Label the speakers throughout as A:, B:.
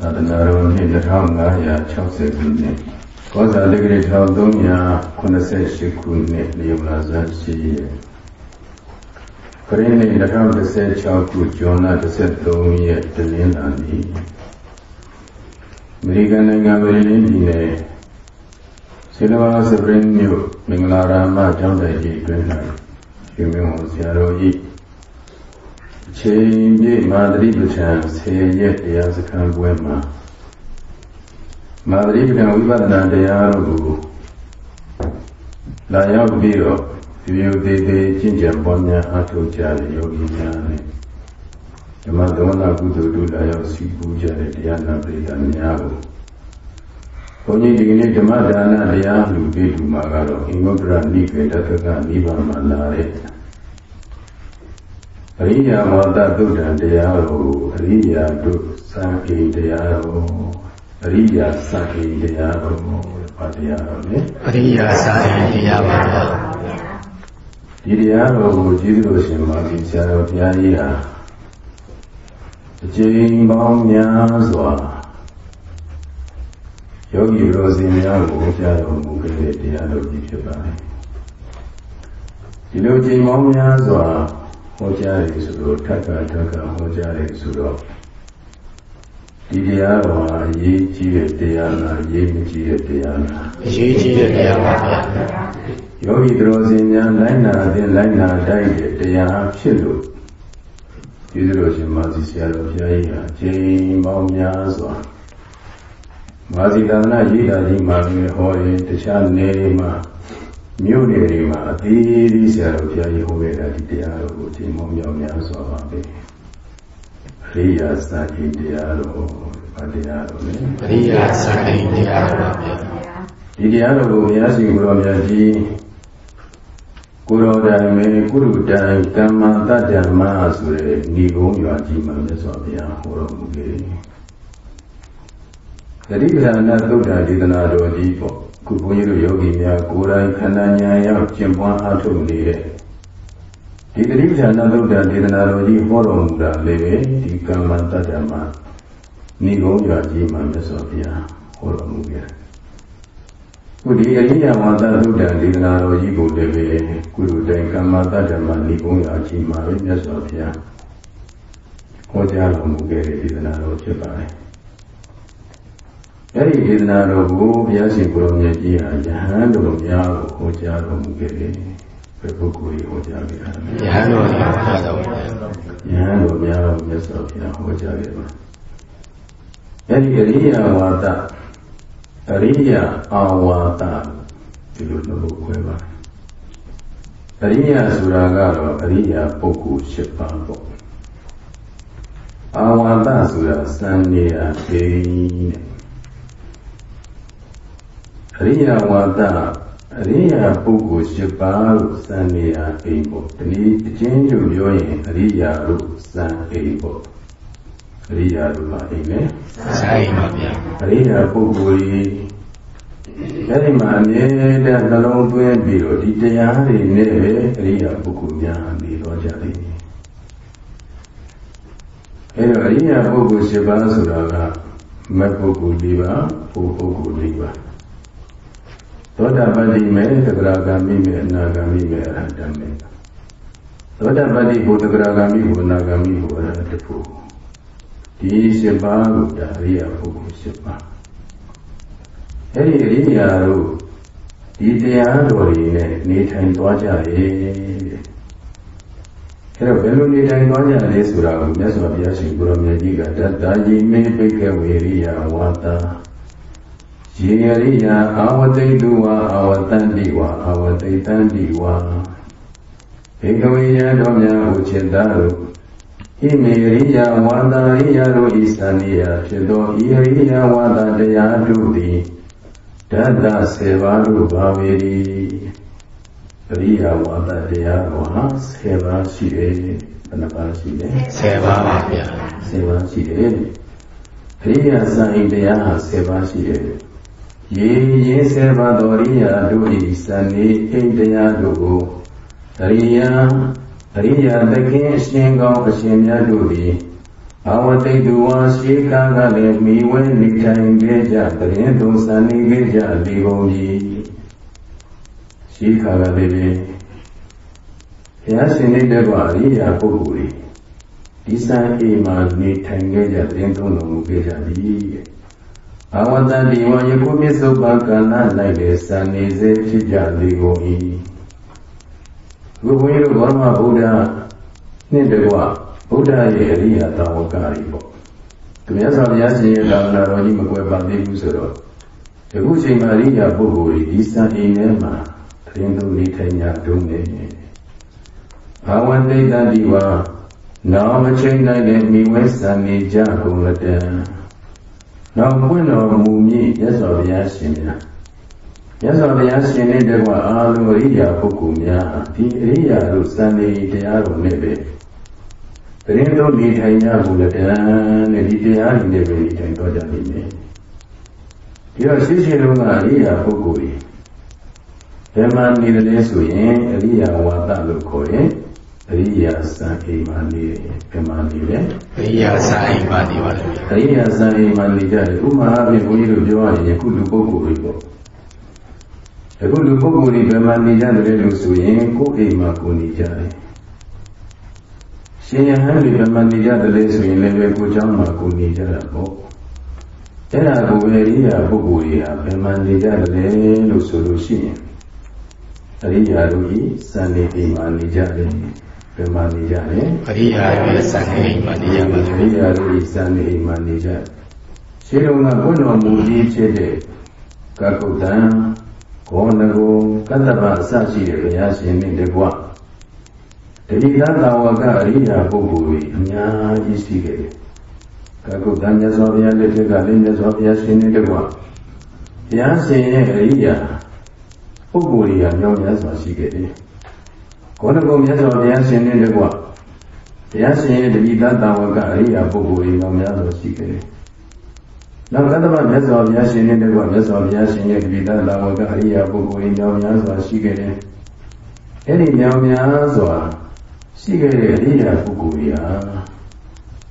A: သာသနာတော်နှစ်2560ခုနှစ်ကောဇာတိဂရိ1388ခုနှစ်နေမလာဇန်ရှိရက်ခရစ်နှစ်2016ခုဇွန်လ13ရက်တနင်္လာနေ့အမေရိကန်နိုင်ငံဗီလင်းပြည်နယ်ဆီလဘာစပရင်းမြို့မင်္ဂလာရာမကျောင်းတိုက်ကြီးအတွင်း၌ရှင်မင်းဝန်ဆရာတော်ကြီး ချိန်ပြည့်မာသတိပဋ္ဌာန်10ရက်တရားစခန်းပွဲမှာမာသတိပဋ္ဌာန်ဝိပဿနာတရားတို့ကိုလာရောက်ပြီးတော့ဒီလိုသေးသေးကျင့်ကြံပွားများအားထုတ်ကြတဲ့ယောဂီများနဲ့ဓမ္မသဝနာကုသိုလ်တို့လာရောက်စီပူကြတဲ့တရားနာပရိသတ်များကိုဘုန်းကြီးဒီကနေ့ဓမ္မဒါနတရားလူပြီးလူမှာကတော့အင်္ဂုတ္တရနိကေတက္ကကနိဗ္ဗာန်မှာလာတဲ့ အရိယာဝါဒသုဒ္ဓံတရားကိုအရိယာတို့စံကိတရားတော်အရိယာစံကိတရားတော်ဘာတရားတော်လဲ
B: အရိယာစံကိတရားပါဗျာ
A: ဒီတရားတော်ကိုကျေးဇူးတော်ရှင်မာဒီဆရာတော်ဘုရားကြီးဟာအကျဉ်းပေါင်းများစွာယောဂီရောစင်များကိုကြားတော်မူခဲ့တဲ့တရားတော်ကြီးဖြစ်ပါတယ်ဒီလိုကျဉ်းပေါင်းများစွာ ဟောကြားတယ်ဆိုတော့ထပ်ကထပ်ကဟောကြားတယ်ဆိုတော့ဒီတရားတော်ဟာအရေးကြီးတဲ့တရားလားအရေးမကြီးတဲ့တရားလား
B: အရေးကြီးတဲ့တရားပါဗျာ
A: ယောဂီတော်စင်များလိုက်နာတဲ့လိုက်နာတိုက်တဲ့တရားဖြစ်လို့ဒီလိုရှင်မာစီဆရာတော်ဘုရားကြီးဟာချိန်ပေါင်းများစွာမာစီသာသနာရေးတာကြီးမှာလည်းဟောရင်တခြားနေမှာ မြို့နယ်တွေမှာအသေးသေးဆရာတော်ဘုရားကြီးဟောခဲ့တာဒီတရားတော်ကိုဒီမောင်မြောင်များစွာပါပဲအရိယာစာအိတရားတော်ဗာတရားတော်လေ
B: အရိယာစာအိတရားတော်ပါဗျာ
A: ဒီတရားတော်ကိုဘုရားရှင်ကိုတော်မြတ်ကြီးကိုတော်တိုင်မေကုရုတိုင်ကမ္မတတ္တမဆိုတဲ့ဏိဂုံးရွာကြီးမှာမြတ်စွာဘုရားဟောတော်မူခဲ့တယ်။တတိပဌာနာသုဒ္ဓဒေသနာတော်ကြီးပေါ့ ခုဘုန်းကြီးတို့ယောဂီများကိုယ်တိုင်ခန္ဓာဉာဏ်ရောက်ကျင့်ပွားအားထုတ်နေတဲ့ဒီတတိပဌာနာသုဒ္ဓဒေသနာတော်ကြီးဟောတော်မူတာလည်းပဲဒီကမ္မတတ္တမဏိဂုံးရွာကြီးမှာမြတ်စွာဘုရားဟောတော်မူခဲ့ခုဒီအရိယဝါဒသုဒ္ဓဒေသနာတော်ကြီးကိုလည်းပဲကုလိုတိုင်ကမ္မတတ္တမဏိဂုံးရွာကြီးမှာပဲမြတ်စွာဘုရားဟောကြားတော်မူခဲ့တဲ့ဒေသနာတော်ဖြစ်ပါတယ် အဲ့ဒီဒေသနာတော်ကိုဘုရားရှင်ကိုရောမြတ်ကြီးဟာယဟန်တော်များကိုဟောကြားတော်မူခဲ့တယ်။ဘယ်ပုဂ္ဂိုလ်ကြီးဟောကြားခဲ့တာလဲ။
B: ယဟန်တော်များဟောကြားတော်မူ
A: တယ်။ယဟန်တော်များကိုမြတ်စွာဘုရားဟောကြားခဲ့ပါ။အဲ့ဒီအရိယဝါဒအရိယအာဝါဒဒီလိုလို့ခွဲပါတယ်။အရိယဆိုတာကတော့အရိယပုဂ္ဂိုလ်၈ပါးပေါ့။အာဝါဒဆိုတာစံနေရာဒိတဲ့ အရိယဝါဒအရိယပုဂ္ဂိုလ်၈ပါးလို့စံနေရအိမ်ပေါ့ဒီနေ့အချင်းချုပ်ပြောရင်အရိယာလို့စံအိမ်ပေါ့အရိယာလို့ပါအိမ်လေ
B: စံအိမ်ပါဗျာ
A: အရိယာပုဂ္ဂိုလ်ကြီးအဲဒီမှာအမြဲတမ်းနှလုံးသွင်းပြီးတော့ဒီတရားတွေနဲ့ပဲအရိယာပုဂ္ဂိုလ်များနေတော့ကြလိမ့်မယ်အဲတော့အရိယာပုဂ္ဂိုလ်၈ပါးဆိုတာကမတ်ပုဂ္ဂိုလ်၄ပါးဘုပုဂ္ဂိုလ်၄ပါး သောတာပတိမေသဂရာဂာမိမေအနာဂာမိမေအရဟတမေသောတာပတိဘုသဂရာဂာမိဘုအနာဂာမိဘုအရဟတဖို့ဒီ၈ပါးကိုဒါရိယပုဂ္ဂိုလ်၈ပါးအဲ့ဒီအရိယာတို့ဒီတရားတော်တွေနဲ့နေထိုင်သွားကြရဲ့အဲ့တော့ဘယ်လိုနေထိုင်သွားကြလဲဆိုတာကိုမြတ်စွာဘုရားရှင်ကိုရောမြတ်ကြီးကတတ္တာယိမေပိကဝေရိယဝါတာ ယေရိယအာဝတိတုဝါအာဝတန္တိဝါအာဝတိတန္တိဝါဘေကဝေယတော်များဟုจิตတို့ဣမေရိယဝါဒရိယတို့ဤသန္နိယဖြစ်သောဤရိယဝါဒတရားတို့သည်ဓတ္တဆေပါတို့ပါဝေရီရိယဝါဒတရားတော်ဟာဆေပါရှိတယ်ဘယ်နှပါရှိလဲ
B: ဆေပါပါဗျာ
A: ဆေပါရှိတယ်ရိယစံဣတရားဟာဆေပါရှိတယ် ရေရေးဆဲပါတော်ရိယာတို့ဤစံနေအိမ်တရားတို့ကိုအရိယာအရိယာသခင်အရှင်ကောင်းအရှင်မြတ်တို့သည်အဝတိတုဝါရှိကားကလည်းမိဝဲနေထိုင်ခဲ့ကြတရင်သုံးစံနေခဲ့ကြလေကုန်ကြီးရှိခါကလည်းပဲဘုရားရှင်နေတဲ့ကအရိယာပုဂ္ဂိုလ်တွေဒီစံအိမ်မှာနေထိုင်ခဲ့ကြတရင်သုံးတော်မူခဲ့ကြပြီ အဝတ္တဒီဝယခုမြစ္ဆုပကဏ္ဍ၌လည်းစံနေစေဖြစ်ကြလေကုန်၏ဘုဘုန်းကြီးတို့ဘောရမဗုဒ္ဓနှစ်တကွဗုဒ္ဓရဲ့အရိယာတာဝကတွေပေါ့သူများစွာဘုရားရှင်ရဲ့သာသနာတော်ကြီးမကွယ်ပါသေးဘူးဆိုတော့ဒီခုချိန်မှာအရိယာပုဂ္ဂိုလ်တွေဒီစံအိမ်ထဲမှာတရင်သုံးနေထိုင်ကြတုံးနေဘာဝတိတ္တိဝါနောင်မချိန်နိုင်တဲ့မိဝဲစံနေကြကုန်လက်တံ နောက်ပွင့်တော်မူမည်ရသော်ဘုရားရှင်များရသော်ဘုရားရှင်နဲ့တကွာအာလုံးအရိယာပုဂ္ဂိုလ်များဒီအရိယာတို့စံနေတရားတော်နဲ့ပဲတရင်တို့နေထိုင်ကြဘူးလက်တံနဲ့ဒီတရားတွေနဲ့ပဲနေထိုင်တော့ကြနေမယ်ဒီတော့ရှိရှိလုံးကအရိယာပုဂ္ဂိုလ်ကြီးဘယ်မှာနေတယ်လဲဆိုရင်အရိယာဝါဒလို့ခေါ်ရင်အ ရိယာစံအိမ်မှာနေတယ်ဘယ်မှာနေလဲ
B: အရိယာစာအိမ်ပါနေပါလေဗျာ
A: အရိယာစံအိမ်မှာနေကြတယ်ဥမာအပြင်ဘုန်းကြီးတို့ပြောရရင်ယခုလူပုဂ္ဂိုလ်တွေပေါ့အခုလူပုဂ္ဂိုလ်တွေဘယ်မှာနေကြတယ်လို့ဆိုရင်ကိုယ်အိမ်မှာကိုယ်နေကြတယ်ရှင်ယဟန်တွေဘယ်မှာနေကြတယ်လဲဆိုရင်လည်းပဲကိုယ်เจ้าမှာကိုယ်နေကြတာပေါ့အဲ့ဒါကိုပဲအရိယာပုဂ္ဂိုလ်တွေဟာဘယ်မှာနေကြတယ်လို့ဆိုလို့ရှိရင်အရိယာတို့ဤစံနေအိမ်မှာနေကြတယ် ဘယ်မှာနေကြလဲ
B: အရိယာရဲ့စာအိမ်ပါနေရပါလေ
A: အရိယာတို့ဤစံနေအိမ်မှာနေကြရှင်းလုံးကဘုန်းတော်မူကြီးဖြစ်တဲ့ကကုတ်တံဂောနဂုကတ္တဗအစရှိတဲ့ဘုရားရှင်နဲ့တကွတတိယသာဝကအရိယာပုဂ္ဂိုလ်တွေအများကြီးရှိခဲ့တယ်ကကုတ်တံမြတ်စွာဘုရားလက်ထက်ကလည်းမြတ်စွာဘုရားရှင်နဲ့တကွဘုရားရှင်ရဲ့အရိယာပုဂ္ဂိုလ်တွေကမြောက်များစွာရှိခဲ့တယ် ဂေါဏဂုံမြတ်စွာဘုရားရှင်နဲ့တကွဘုရားရှင်ရဲ့တတိတသာဝကအရိယာပုဂ္ဂိုလ်တွေမြောက်များစွာရှိခဲ့တယ်။နောက်ကတ္တမမြတ်စွာဘုရားရှင်နဲ့တကွမြတ်စွာဘုရားရှင်ရဲ့တတိတသာဝကအရိယာပုဂ္ဂိုလ်တွေမြောက်များစွာရှိခဲ့တယ်။အဲ့ဒီမြောက်များစွာရှိခဲ့တဲ့အရိယာပုဂ္ဂိုလ်တွေဟာ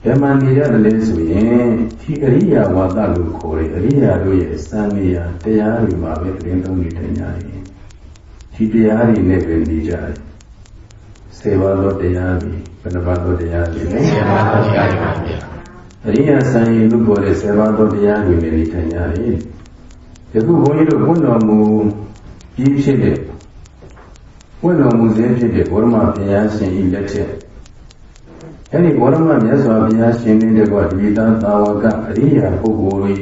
A: ဘယ်မှာနေရတယ်လဲဆိုရင်ဒီအရိယာဝါဒလို့ခေါ်တဲ့အရိယာတို့ရဲ့စံနေရာတရားတွေမှာပဲပြင်သုံးနေထိုင်ကြတယ်။ဒီတရားတွေနဲ့ပဲနေကြတယ်။ စေဘာသောတရားတွေဘယ်နှပါးသောတရားတွေလဲ
B: ဆရာမတော်တရားတွေပါဗျာ
A: အရိယာစံရင်လို့ခေါ်တဲ့စေဘာသောတရားတွေနဲ့နေထိုင်ကြတယ်။ယခုဘုန်းကြီးတို့ဘုန်းတော်မူကြီးဖြစ်တဲ့ဘုန်းတော်မူစေဖြစ်တဲ့ဘောရမဘုရားရှင်ဤလက်ထက်အဲ့ဒီဘောရမမြတ်စွာဘုရားရှင်နဲ့တကွဒီသာသာဝကအရိယာပုဂ္ဂိုလ်တွေ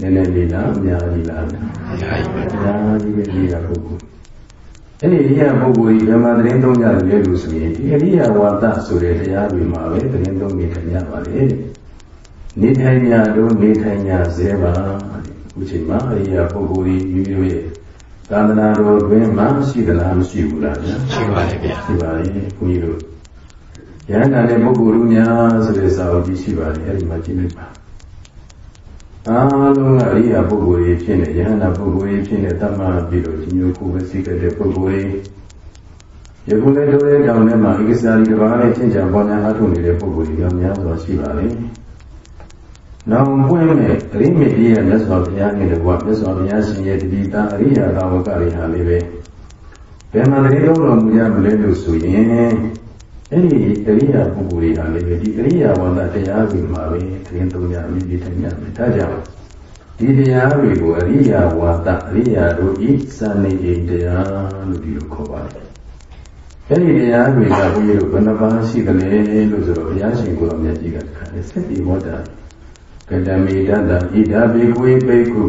A: နည်းနည်းလေးလားအများကြီးလား
B: အများကြီးပဲ
A: အများကြီးပဲအရိယာပုဂ္ဂိုလ် အဲ့ဒီအရိယာပုဂ္ဂိုလ်ကြီးဓမ္မသတင်းသုံးကြတယ်လို့ဆိုရင်ဒီအရိယာဝါဒဆိုတဲ့တရားတွေမှာပဲသတင်းသုံးနေကြပါလေနေထိုင်ညာတို့နေထိုင်ညာဇဲပါအခုချိန်မှာအရိယာပုဂ္ဂိုလ်ကြီးမိမိတို့ရဲ့သာသနာတော်တွင်မှရှိသလားမရှိဘူးလားဗျာ
B: ရှိပါလေဗျာ
A: ရှိပါလေဘုန်းကြီးတို့ယန္တာတဲ့ပုဂ္ဂိုလ်လူများဆိုတဲ့စာအုပ်ကြီးရှိပါလေအဲ့ဒီမှာကြည့်လိုက်ပါ အားလုံးကအရိယာပုဂ္ဂိုလ်ကြီးဖြစ်နေယန္တာပုဂ္ဂိုလ်ကြီးဖြစ်နေတမ္မာပြီးတော့ဒီမျိုးကိုပဲသိခဲ့တဲ့ပုဂ္ဂိုလ်ကြီးယခုလည်းတို့ရဲ့တောင်ထဲမှာဧကစာရီတစ်ပါးနဲ့ချင်းချာပေါ်ညာအားထုတ်နေတဲ့ပုဂ္ဂိုလ်ကြီးများစွာရှိပါလေနောက်ပွင့်မဲ့အရိမေတ္တိရဲ့မြတ်စွာဘုရားနဲ့တကွမြတ်စွာဘုရားရှင်ရဲ့တတိတာအရိယာသာဝကတွေဟာလေးပဲဘယ်မှာတည်းလုံးတော်မူရမလဲလို့ဆိုရင် အဲ့ဒီအရိယာပုဂ္ဂိုလ်တွေဟာလည်းပဲဒီအရိယာဝန္တတရားတွေမှာပဲသတင်းသုံးကြမြည်ပြီးထိုင်ကြမယ်ဒါကြောင့်ဒီတရားတွေကိုအရိယာဝါဒအရိယာတို့ဤစံနေအိမ်တရားလို့ဒီလိုခေါ်ပါတယ်အဲ့ဒီတရားတွေကဘုရားတို့ဘယ်နှပါးရှိသလဲလို့ဆိုတော့ဘုရားရှင်ကိုယ်တော်မြတ်ကြီးကတခါလေစက်တိမောတာကတမေတ္တဣဒာဘေကွေဘေကု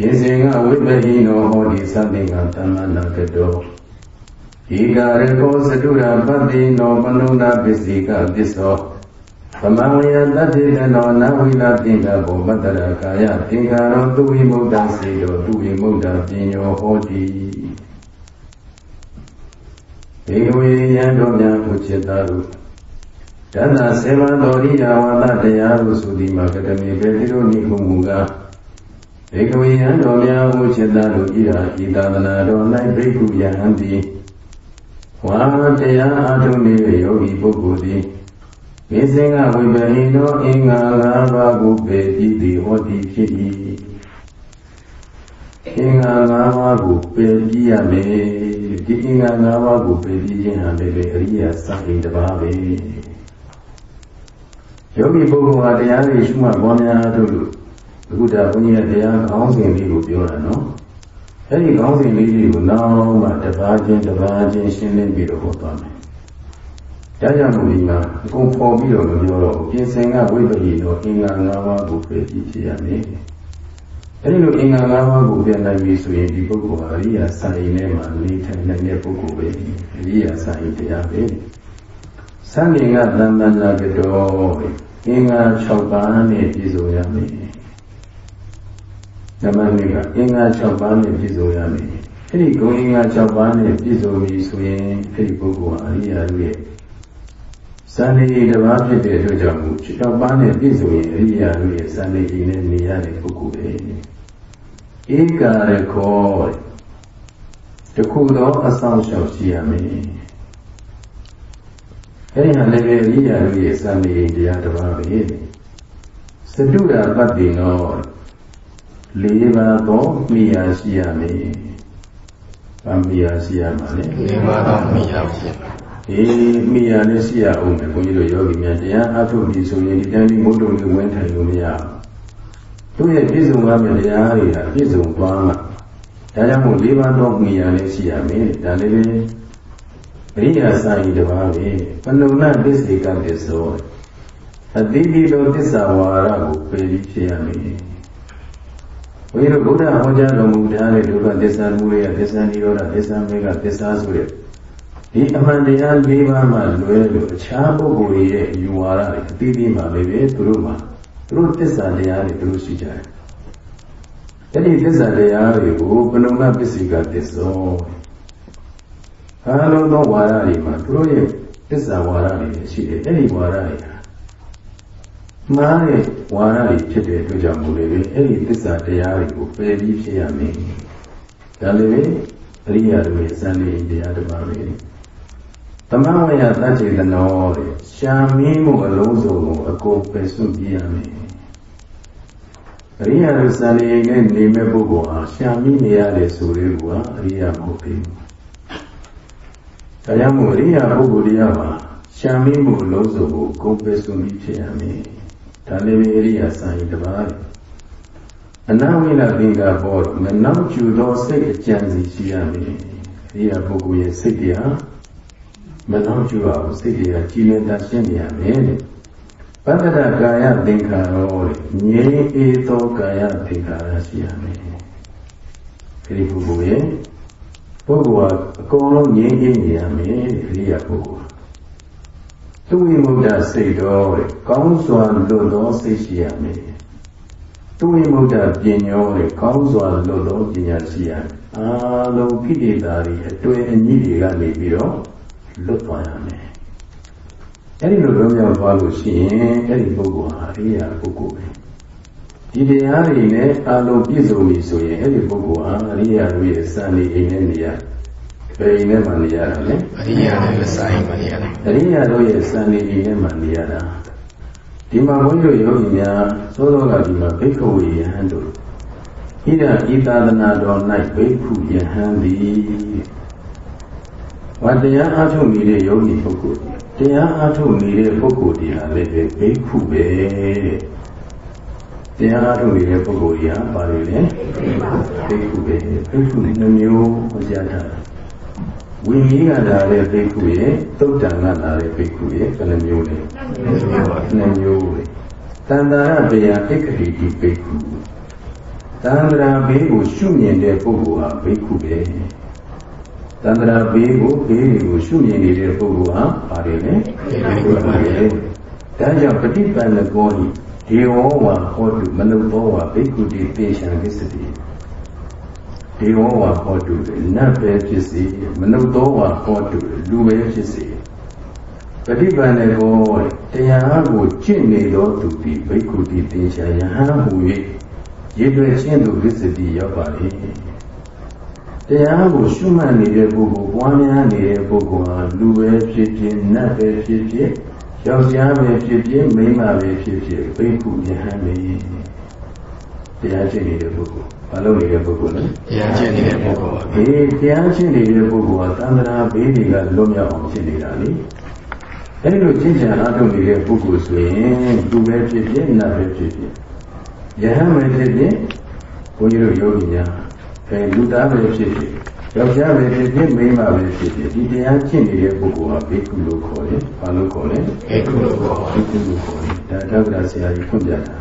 A: ယေစေငဝိပဟိနောဟောဒီသတိကသမ္မနာကတော ဧကာရကောသတုရာပတ္တိနောပနုဏပစ္စည်းကပစ္စောသမဝေယတတ္တိတနောနဝိလာသင်္ကဘောမတ္တရာကာယသင်္ကာရောသူဝိမုဒ္ဒစေတောသူဝိမုဒ္ဒပညောဟောတိေဝေယံတို့များကိုจิตသားတို့တဏ္ဍဆေမတော်ရိယာဝါဒတရားတို့ဆိုဒီမှာကတမေဘေတိတို့နိဟုမူကားေကဝေယံတော်များကိုจิตသားတို့ဤဟာဤသာသနာတော်၌ဘိက္ခုယဟံတိ ဝါတရားအထုံးနေတဲ့ယောဂီပုဂ္ဂိုလ်သည်မေစင်ကဝိပဟိနောအင်္ဂါ၅ပါးကိုပေတိတိဟောတိဖြစ်၏အင်္ဂါ၅ပါးကိုပေပြရမယ်ဒီအင်္ဂါ၅ပါးကိုပေပြခြင်းဟာလည်းအရိယာစာအိမ်တစ်ပါးပဲယောဂီပုဂ္ဂိုလ်ဟာတရားတွေရှုမှတ်ပွားများတို့လို့အခုဒါဘုန်းကြီးကတရားခေါင်းစဉ်လေးကိုပြောတာနော် အဲ့ဒီခေါင်းစဉ်လေးတွေကိုနောက်မှတစ်ပါးချင်းတစ်ပါးချင်းရှင်းလင်းပြီးတော့ဟောသွားမယ်ဒါကြောင့်မို့ဒီမှာအကုန်ပေါ်ပြီးတော့မပြောတော့ဘူးပြင်ဆင်ကဝိပ္ပိတော့အင်္ဂါ၅ပါးကိုပြည့်ပြည့်ရမယ်အဲဒီလိုအင်္ဂါ၅ပါးကိုပြန်နိုင်ပြီဆိုရင်ဒီပုဂ္ဂိုလ်ဟာအရိယာစာရင်ထဲမှာနေထိုင်နိုင်တဲ့ပုဂ္ဂိုလ်ပဲအရိယာစာရင်တရားပဲသံဃင်ကတမ္မနာကတော့အင်္ဂါ6ပါးနဲ့ပြည့်စုံရမယ် ဓမ္မနည်းကအင်္ဂါ6ပါးနဲ့ပြည့်စုံရမယ်အဲ့ဒီဂုဏ်အင်္ဂါ6ပါးနဲ့ပြည့်စုံပြီဆိုရင်အဲ့ဒီပုဂ္ဂိုလ်ဟာအရိယာရဲ့ဇန်နေတစ်ပါးဖြစ်တဲ့အတွက်ကြောင့်6ပါးနဲ့ပြည့်စုံရင်အရိယာရဲ့ဇန်နေနဲ့နေရတဲ့ပုဂ္ဂိုလ်ပဲဧကာရခောတခုသောအဆောင်ရှောက်ရှိရမယ်အဲဒီဟာလည်းပဲအရိယာတို့ရဲ့စံနေတရားတစ်ပါးပဲစတုရာပတ္တိနော လေးပါးသောမိယာရှိရမယ်။ဗာမိယာရှိရမှာလေ
B: လေးပါးသောမိယာဖြစ်။
A: အေးမိယာလည်းရှိရအောင်မယ်ဘုန်းကြီးတို့ယောဂီများတရားအထုတ်ပြီးဆိုရင်ဒီတိုင်းဒီမုဒ္ဒုံကိုဝင်ထိုင်လို့မရဘူး။သူ့ရဲ့ပြည့်စုံရမယ့်တရားတွေဟာပြည့်စုံသွားမှာ။ဒါကြောင့်မို့လေးပါးသောမိယာလည်းရှိရမယ်။ဒါလည်းပဲအရိယာစာယီတစ်ပါးပဲပဏုဏသစ္စေကသစ္စောအတိတိသောသစ္စာဝါရကိုပယ်ပြီးဖြစ်ရမယ် ဘုရားတို့ဗုဒ္ဓဟောကြားတော်မူထားတဲ့ဒုက္ခသစ္စာမူရသစ္စာនិရောဓသစ္စာမေဃသစ္စာဆိုတဲ့ဒီအမှန်တရား၄ပါးမှလွဲလို့အခြားပုဂ္ဂိုလ်ရဲ့ယူဝါဒတွေအတိအကျမှလည်းပဲသူတို့မှာသူတို့သစ္စာတရားတွေသူတို့ရှိကြတယ်အဲ့ဒီသစ္စာတရားတွေကိုပဏုဏပစ္စေကသစ္စောအားလုံးသောဝါဒတွေမှာသူတို့ရဲ့သစ္စာဝါဒတွေရှိတယ်အဲ့ဒီဝါဒတွေဟာ မှားတဲ့ဝါဒတွေဖြစ်တဲ့အတွက်ကြောင့်မို့လေအဲ့ဒီသစ္စာတရားတွေကိုပယ်ပြီးဖြစ်ရမယ်ဒါလည်းပဲအရိယာတို့ရဲ့စံလေးတရားတစ်ပါးပဲသမဝယသစ္စေတနောတဲ့ရှာမင်းမှုအလုံးစုံကိုအကုန်ပယ်စွန့်ပြရမယ်အရိယာတို့စံလေးနဲ့နေမဲ့ပုဂ္ဂိုလ်ဟာရှာမင်းနေရတယ်ဆိုတဲ့ကွာအရိယာမဟုတ်ဘူးဒါကြောင့်မို့အရိယာပုဂ္ဂိုလ်တရားမှာရှာမင်းမှုအလုံးစုံကိုကိုယ်ပယ်စွန့်ပြီးဖြစ်ရမယ် ဒါလည်းပဲအရိယာစံရင်တစ်ပါးအနာဝိလသင်္ကာဘောမနောက်ကျူသောစိတ်အကြံစီရှိရမယ်အရိယာပုဂ္ဂိုလ်ရဲ့စိတ်တရားမနောက်ကျူအောင်စိတ်တရားကြည်လင်တာရှင်းနေရမယ်တဲ့ပတ္တရကာယသင်္ခါရောတဲ့ငြိမ်းအေးသောကာယသင်္ခါရရှိရမယ်ဒီပုဂ္ဂိုလ်ရဲ့ပုဂ္ဂိုလ်ဟာအကုန်လုံးငြိမ်းအေးနေရမယ်အရိယာပုဂ္ဂိုလ် သူဝိမုဒ္ဒစိတ်တော်တဲ့ကောင်းစွာလွတ်သောစိတ်ရှိရမယ်သူဝိမုဒ္ဒပညောတဲ့ကောင်းစွာလွတ်သောပညာရှိရမယ်အာလုံးခိတေတာတွေအတွေ့အညီတွေကနေပြီးတော့လွတ်သွားရမယ်အဲ့ဒီလိုလွတ်မြောက်သွားလို့ရှိရင်အဲ့ဒီပုဂ္ဂိုလ်ဟာအရိယာပုဂ္ဂိုလ်ပဲဒီတရားတွေနဲ့အာလုံးပြည့်စုံပြီဆိုရင်အဲ့ဒီပုဂ္ဂိုလ်ဟာအရိယာတို့ရဲ့စံနေအိမ်နဲ့နေရ တယ်ဘယ်အိမ်ထဲမှာနေရတာလဲ
B: အရိယာနဲ့ဆိုင်မနေရတယ်
A: အရိယာတို့ရဲ့စံနေအိမ်ထဲမှာနေရတာဒီမှာဘုန်းကြီးတို့ယောဂီများသို့တော်ကဒီမှာဘိက္ခဝေယဟန်တို့ဣဒဤသာသနာတော်၌ဘိက္ခုယဟန်သည်ဝတ္တရားအားထုတ်နေတဲ့ယောဂီပုဂ္ဂိုလ်တရားအားထုတ်နေတဲ့ပုဂ္ဂိုလ်တရားလည်းပဲဘိက္ခုပဲတရားအားထုတ်နေတဲ့ပုဂ္ဂိုလ်ကြီးဟာဘာလို့လဲဘိက္ခုပဲဘိက္ခုနှမျိုးဟောကြားထားတယ် ဝိနည်းကလာတဲ့ဘိက္ခုရဲ့သုတ်တံကလာတဲ့ဘိက္ခုရဲ့ဘယ်နှမျိုးလဲနှမျိုးပဲတန္တာရဘေယဣက္ခတိတိဘိက္ခုတန္တရာဘေးကိုရှုမြင်တဲ့ပုဂ္ဂိုလ်ဟာဘိက္ခုပဲတန္တရာဘေးကိုဘေးတွေကိုရှုမြင်နေတဲ့ပုဂ္ဂိုလ်ဟာပါတယ်လေဘိက္ခုပဲဒါကြောင့်ပฏิပန္နကောဤဒေဝဝါဟောတုမနုသောဝါဘိက္ခုတိတေရှံကိစ္စတိဒေ ဝဝါဟောတုနတ်ပဲဖြစ်စေမနုသောဝါဟောတုလူပဲဖြစ်စေပฏิပန္နကောတရားကိုကျင့်နေသောသူသည်ဘိက္ခုတိတေရှံယဟန်ဟူ၍ရေတွေ့ချင်းသူကိစ္စတိရောက်ပါလေတရားကိုရှုမှတ်နေတဲ့ပုဂ္ဂိုလ်ပွားများနေတဲ့ပုဂ္ဂိုလ်ဟာလူပဲဖြစ်ဖြစ်နတ်ပဲဖြစ်ဖြစ်ယယောက်ျားပဲဖြစ်ဖြစ်မိန်းမပဲဖြစ်ဖြစ်ဘိက္ခုယဟန်နေတရားကျင့်နေတဲ့ပုဂ္ဂိုလ် ဘာလို့နေတဲ့ပုဂ္ဂိုလ်လဲ
B: တရားကျင့်နေတဲ့ပုဂ္ဂိုလ်ပါ
A: အေးတရားကျင့်နေတဲ့ပုဂ္ဂိုလ်ကသံဃာဘေးတွေကလွတ်မြောက်အောင်ဖြစ်နေတာလေအဲဒီလိုကျင့်ကြံအားထုတ်နေတဲ့ပုဂ္ဂိုလ်ဆိုရင်သူပဲဖြစ်ဖြစ်နတ်ပဲဖြစ်ဖြစ်ယဟန်ပဲဖြစ်ဖြစ်ဘုန်းကြီးတို့ယောဂီများအဲလူသားပဲဖြစ်ဖြစ်ယောက်ျားပဲဖြစ်ဖြစ်မိန်းမပဲဖြစ်ဖြစ်ဒီတရားကျင့်နေတဲ့ပုဂ္ဂိုလ်ဟာဘေကုလို့ခေါ်တယ်ဘာလို့ခေါ်လဲ
B: ဧကုလို့ခေါ်ပါ
A: ဘေကုလို့ခေါ်တယ်ဒါတောက်တာဆရာကြီးဖွင့်ပြတာ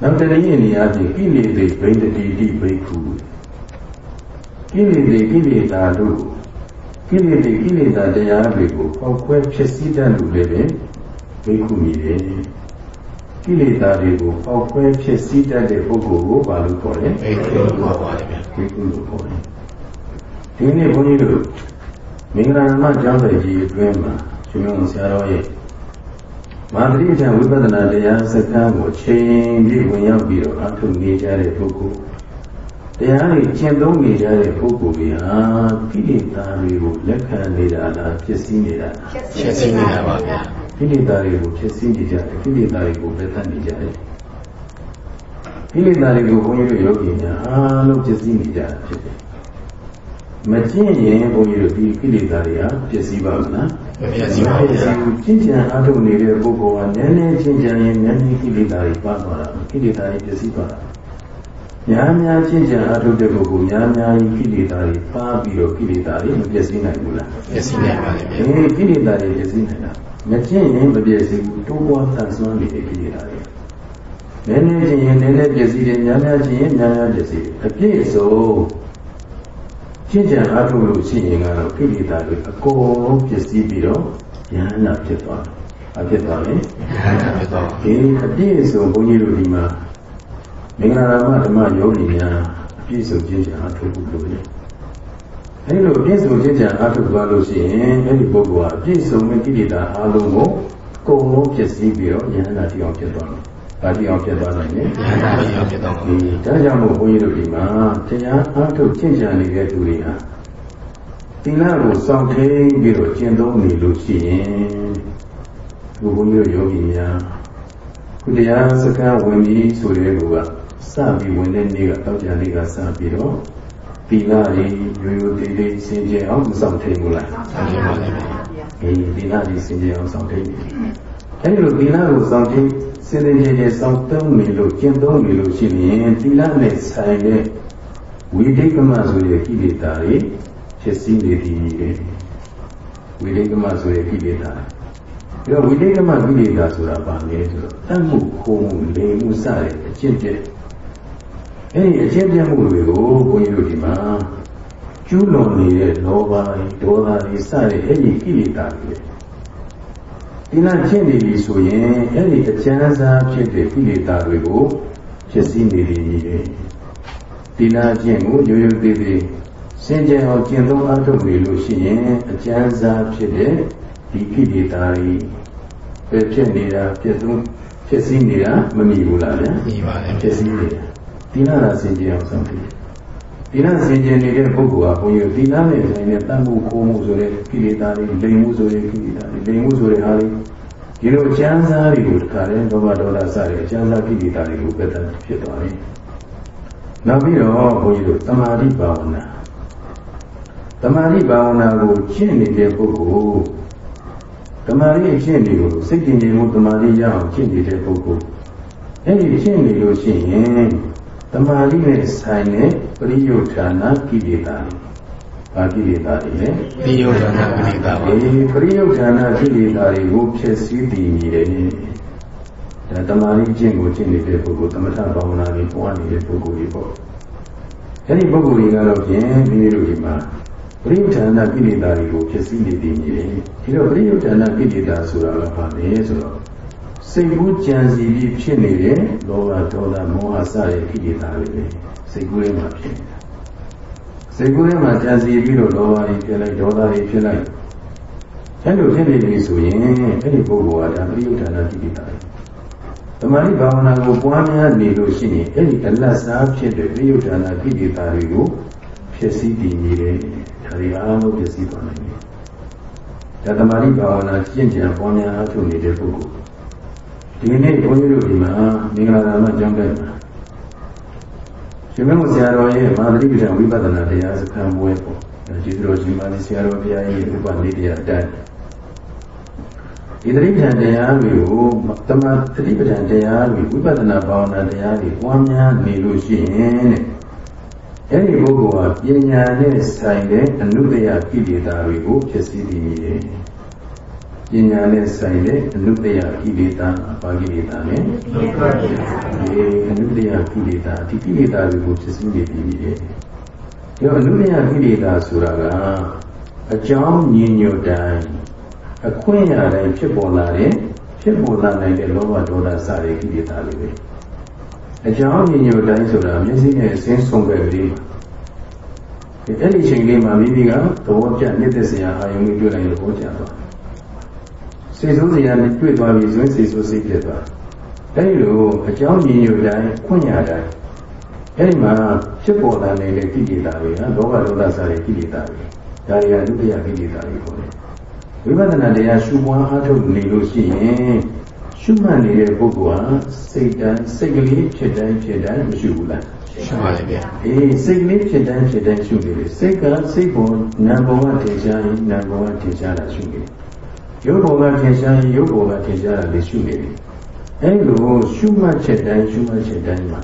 A: နောက်တနည်းအနေအချင်းကိလေသေဘိန္ဒတိတိဘေကုကိလေသေကိလေသာတို့ကိလေသေကိလေသာတရားတွေကိုပေါက်ခွဲဖြစ်စည်းတတ်လို့လည်းပဲဘေကုမြည်တယ်ကိလေသာတွေကိုပေါက်ခွဲဖြစ်စည်းတတ်တဲ့ပုဂ္ဂိုလ်ကိုဘာလို့ခေါ်လဲ
B: ဧကုလို့ခေါ်ပါတယ်ဗျာ
A: ဒီကုလို့ခေါ်တယ်ဒီနေ့ဘုန်းကြီးတို့မင်္ဂလာမကျောင်းတော်ကြီးအတွင်းမှာရှင်မဆရာတော်ရဲ့ မာသတိပ္ပံဝိပဿနာတရားစကားကိုချိန်ပြီးဝင်ရောက်ပြီးတော့အထုနေကြတဲ့ပုဂ္ဂိုလ်တရားတွေကျင့်သုံးနေကြတဲ့ပုဂ္ဂိုလ်တွေဟာကိလေသာတွေကိုလက်ခံနေတာလားဖြစ်စည်းနေတာလား
B: ချက်စင်းနေတာပါဗျာ
A: ကိလေသာတွေကိုဖြစ်စည်းနေကြတယ်ကိလေသာတွေကိုပဲတတ်နေကြတယ်ကိလေသာတွေကိုဘုန်းကြီးတို့ယောဂီများအားလုံးဖြစ်စည်းနေကြတာဖြစ်တယ်မကျင့်ရင်ဘုန်းကြီးတို့ဒီကိလေသာတွေဟာဖြစ်စည်းပါမလား
B: မပြည့်စုံပါဗျာ
A: ကျင့်ကြံအားထုတ်နေတဲ့ပုဂ္ဂိုလ်ဟာနည်းနည်းကျင့်ကြံရင်နည်းနည်းကိလေသာတွေပါသွားတာကိလေသာတွေဖြစ်စည်းသွားတာများများကျင့်ကြံအားထုတ်တဲ့ပုဂ္ဂိုလ်များများကြီးကိလေသာတွေပါပြီးတော့ကိလေသာတွေမပြည့်စည်နိုင်ဘူးလား
B: ပြည့်စုံနေပါလေဗျာ
A: ဒီကိလေသာတွေပြည့်စည်နေတာမကျင့်ရင်မပြည့်စည်ဘူးတိုးပွားတန်ဆွမ်းနေတဲ့ကိလေသာတွေနည်းနည်းကျင့်ရင်နည်းနည်းပြည့်စည်တယ်များများကျင့်ရင်များများပြည့်စည်တယ်အပြည့်စုံ ကျင့်ကြံအားထုတ်လို့ရှိရင်ကတော့ကိလေသာတွေအကုန်လုံးပြည့်စည်ပြီးတော့ဉာဏ်နာဖြစ်သွားတယ်။အဖြစ်သွားလေ
B: ဟာဖြစ်တော့။
A: ဒီအပြည့်စုံဘုန်းကြီးတို့ဒီမှာမင်္ဂလာရမဓမ္မယောဂီများအပြည့်စုံကျင့်ကြံအားထုတ်ဖို့လိုတယ်။အဲဒီလိုအပြည့်စုံကျင့်ကြံအားထုတ်သွားလို့ရှိရင်အဲဒီပုဂ္ဂိုလ်ဟာအပြည့်စုံတဲ့ကိလေသာအလုံးကိုအကုန်လုံးပြည့်စည်ပြီးတော့ဉာဏ်နာတိအောင်ဖြစ်သွားတယ်။ ဒါတိအောင်ဖြစ်သွားနိုင်တယ်။
B: ဉာဏ်တရားဖြစ်တော့
A: ဒီဒါကြောင့်မို့ဘုန်းကြီးတို့ဒီမှာတရားအားထုတ်ကျင့်ကြံနေတဲ့သူတွေဟာသီလကိုစောင့်ထိန်ပြီးတော့ကျင့်သုံးနေလို့ရှိရင်ဒီဘုန်းကြီးတို့ယောဂီများခုတရားစကားဝင်ပြီးဆိုတဲ့ကူကစပြီးဝင်တဲ့နေ့ကတောက်ကြနေ့ကစပြီးတော့သီလတွေရိုးရိုးသေးသေးစင်ကြယ်အောင်မစောင့်ထိန်ဘူးလား
B: ဆောင်းနေပါလေဗျာ
A: အေးသီလတွေစင်ကြယ်အောင်စောင့်ထိန်နေ အဲဒီလိုသီလကိုစောင့်ထိန်စင်ကြယ်ကြယ်စောင့်သုံးနေလို့ကျင့်သုံးနေလို့ရှိရင်သီလနဲ့ဆိုင်တဲ့ဝိတိတ်ကမဆိုတဲ့ကိလေသာတွေဖြစ်စည်းနေသည်လေဝိတိတ်ကမဆိုတဲ့ကိလေသာတွေဒါဝိတိတ်ကမကိလေသာဆိုတာဘာလဲဆိုတော့တတ်မှုခိုးမှုလိမ်မှုစတဲ့အကျင့်ပြည့်အဲဒီအကျင့်ပြည့်မှုတွေကိုဘုန်းကြီးတို့ဒီမှာကျူးလွန်နေတဲ့လောဘတွေဒေါသတွေစတဲ့အဲဒီကိလေသာတွေ ဒီလားဖြစ်နေပြီဆိုရင်အဲ့ဒီအကျဉ်းစားဖြစ်တဲ့ကိလေသာတွေကိုဖြစ်စည်းနေသည်ကြီးတယ်ဒီလားကျင့်ကိုရိုးရိုးသေးသေးစင်ကြယ်အောင်ကျင့်သုံးအားထုတ်နေလို့ရှိရင်အကျဉ်းစားဖြစ်တဲ့ဒီကိလေသာတွေပဲဖြစ်နေတာပြည့်စုံဖြစ်စည်းနေတာမမြင်ဘူးလားဗျာ
B: ညီပါလေ
A: ဖြစ်စည်းနေတာဒီလားကစင်ကြယ်အောင်ဆောင်တယ် ဒီလားစင်ကြယ်နေတဲ့ပုဂ္ဂိုလ်ဟာဘုန်းကြီးဒီလားနဲ့ဆိုင်တဲ့တန်မှုခိုးမှုဆိုတဲ့ကိလေသာတွေလိမ်မှုဆိုတဲ့ကိလေသာတွေလိမ်မှုဆိုတဲ့ဟာတွေဒီလိုအကျမ်းစာတွေကိုတခါတည်းဒေါမဒေါသစတဲ့အကျမ်းစာကိလေသာတွေကိုပဲတတ်ဖြစ်သွားတယ်။နောက်ပြီးတော့ဘုန်းကြီးတို့တမာတိဘာဝနာတမာတိဘာဝနာကိုကျင့်နေတဲ့ပုဂ္ဂိုလ်တမာတိအကျင့်တွေကိုစိတ်ကြည်ငြိမ်မှုတမာတိရအောင်ကျင့်နေတဲ့ပုဂ္ဂိုလ်အဲ့ဒီကျင့်နေလို့ရှိရင်တမာတိနဲ့ဆိုင်တဲ့ ပရိယုဌာဏကိလေသာတွေဘာကိလေသာတွေလဲ
B: ဒီယောဂနာပရိသပါ
A: အေးပရိယုဌာဏကိလေသာတွေကိုဖြစ်စည်းတည်နေတယ်ဒါတမာရီကျင့်ကိုကျင့်နေတဲ့ပုဂ္ဂိုလ်သမထဘာဝနာတွေပွားနေတဲ့ပုဂ္ဂိုလ်တွေပေါ့အဲဒီပုဂ္ဂိုလ်တွေကတော့ဖြင့်ဒီလိုဒီမှာပရိယုဌာဏကိလေသာတွေကိုဖြစ်စည်းနေတည်နေတယ်ဒီတော့ပရိယုဌာဏကိလေသာဆိုတာကဘာလဲဆိုတော့ စိတ်ကူးကြံစီပြီးဖြစ်နေတဲ့လောဘဒေါသမောဟစတဲ့ကိလေသာတွေပဲစိတ်ကူးထဲမှာဖြစ်နေတာစိတ်ကူးထဲမှာကြံစီပြီးတော့လောဘတွေဖြစ်လိုက်ဒေါသတွေဖြစ်လိုက်အဲလိုဖြစ်နေပြီဆိုရင်အဲ့ဒီပုဂ္ဂိုလ်ကဒါပရိယုဌာဏကိလေသာတွေတမာရီဘာဝနာကိုပွားများနေလို့ရှိရင်အဲ့ဒီအလတ်စားဖြစ်တဲ့ပရိယုဌာဏကိလေသာတွေကိုဖြစ်စည်းတည်နေတယ်ဒါတွေအားလုံးဖြစ်စည်းသွားနိုင်တယ်ဒါသမာဓိဘာဝနာကျင့်ကြံပွားများအားထုတ်နေတဲ့ပုဂ္ဂိုလ် ဒီနေ့ဘုန်းကြီးတို့ဒီမှာမင်္ဂလာသာမကျောင်းတိုက်မှာရှင်မင်းဆရာတော်ရဲ့မာသတိပ္ပံဝိပဿနာတရားစခန်းပွဲပေါ့ကျေးဇူးတော်ရှင်မာသီဆရာတော်ဘုရားကြီးဥပနိတရားအတိုင်းဒီသတိပ္ပံတရားတွေကိုတမသတိပ္ပံတရားတွေဝိပဿနာဘာဝနာတရားတွေပွားများနေလို့ရှိရင်တဲ့အဲ့ဒီပုဂ္ဂိုလ်ဟာပညာနဲ့ဆိုင်တဲ့အနုတ္တယကိလေသာတွေကိုဖြစ်စည်းတည်နေတယ် ပညာနဲ့ဆိုင်တဲ့အနုတ္တယကိလေသာဘာကိလေသာလဲဒီအနုတ္တယကိလေသာဒီကိလေသာတွေကိုဖြစ်စည်းနေပြီလေဒီအနုတ္တယကိလေသာဆိုတာကအကြောင်းညင်ညွတ်တိုင်းအခွင့်အရာတိုင်းဖြစ်ပေါ်လာတဲ့ဖြစ်ပေါ်လာနိုင်တဲ့လောဘဒေါသစတဲ့ကိလေသာတွေပဲအကြောင်းညင်ညွတ်တိုင်းဆိုတာမျက်စိနဲ့အစင်းဆုံးပဲကလေးအဲ့ဒီချိန်လေးမှာမိမိကသဘောကျနေတဲ့စရာအာယုံကြီးတွေ့လိုက်သဘောကျသွား စိတ်ဆိုးစရာနဲ့တွေ့သွားပြီဆိုရင်စိတ်ဆိုးစိတ်ဖြစ်သွားအဲ့ဒီလိုအကြောင်းညင်ညွတ်တိုင်းခွင့်ရတိုင်းအဲ့ဒီမှာဖြစ်ပေါ်လာနေတဲ့ကိလေသာတွေဟာလောဘဒေါသစတဲ့ကိလေသာတွေဒါတွေကဒုတိယကိလေသာတွေပေါ့လေဝိပဿနာတရားရှုပွားအားထုတ်နေလို့ရှိရင်ရှုမှတ်နေတဲ့ပုဂ္ဂိုလ်ဟာစိတ်တိုင်းစိတ်ကလေးဖြစ်တိုင်းဖြစ်တိုင်းမရှိဘူးလား
B: ရှိပါလေဗျာ
A: အေးစိတ်ကလေးဖြစ်တိုင်းဖြစ်တိုင်းရှုနေတယ်စိတ်ကစိတ်ပေါ်နာမ်ပေါ်ကထင်ရှားရင်နာမ်ပေါ်ကထင်ရှားတာရှုနေတယ် ရုပ်ပေါ်ကထင်ရှားရင်ရုပ်ပေါ်ကထင်ရှားတာလေးရှုနေတယ်အဲလိုရှုမှတ်ချက်တိုင်းရှုမှတ်ချက်တိုင်းမှာ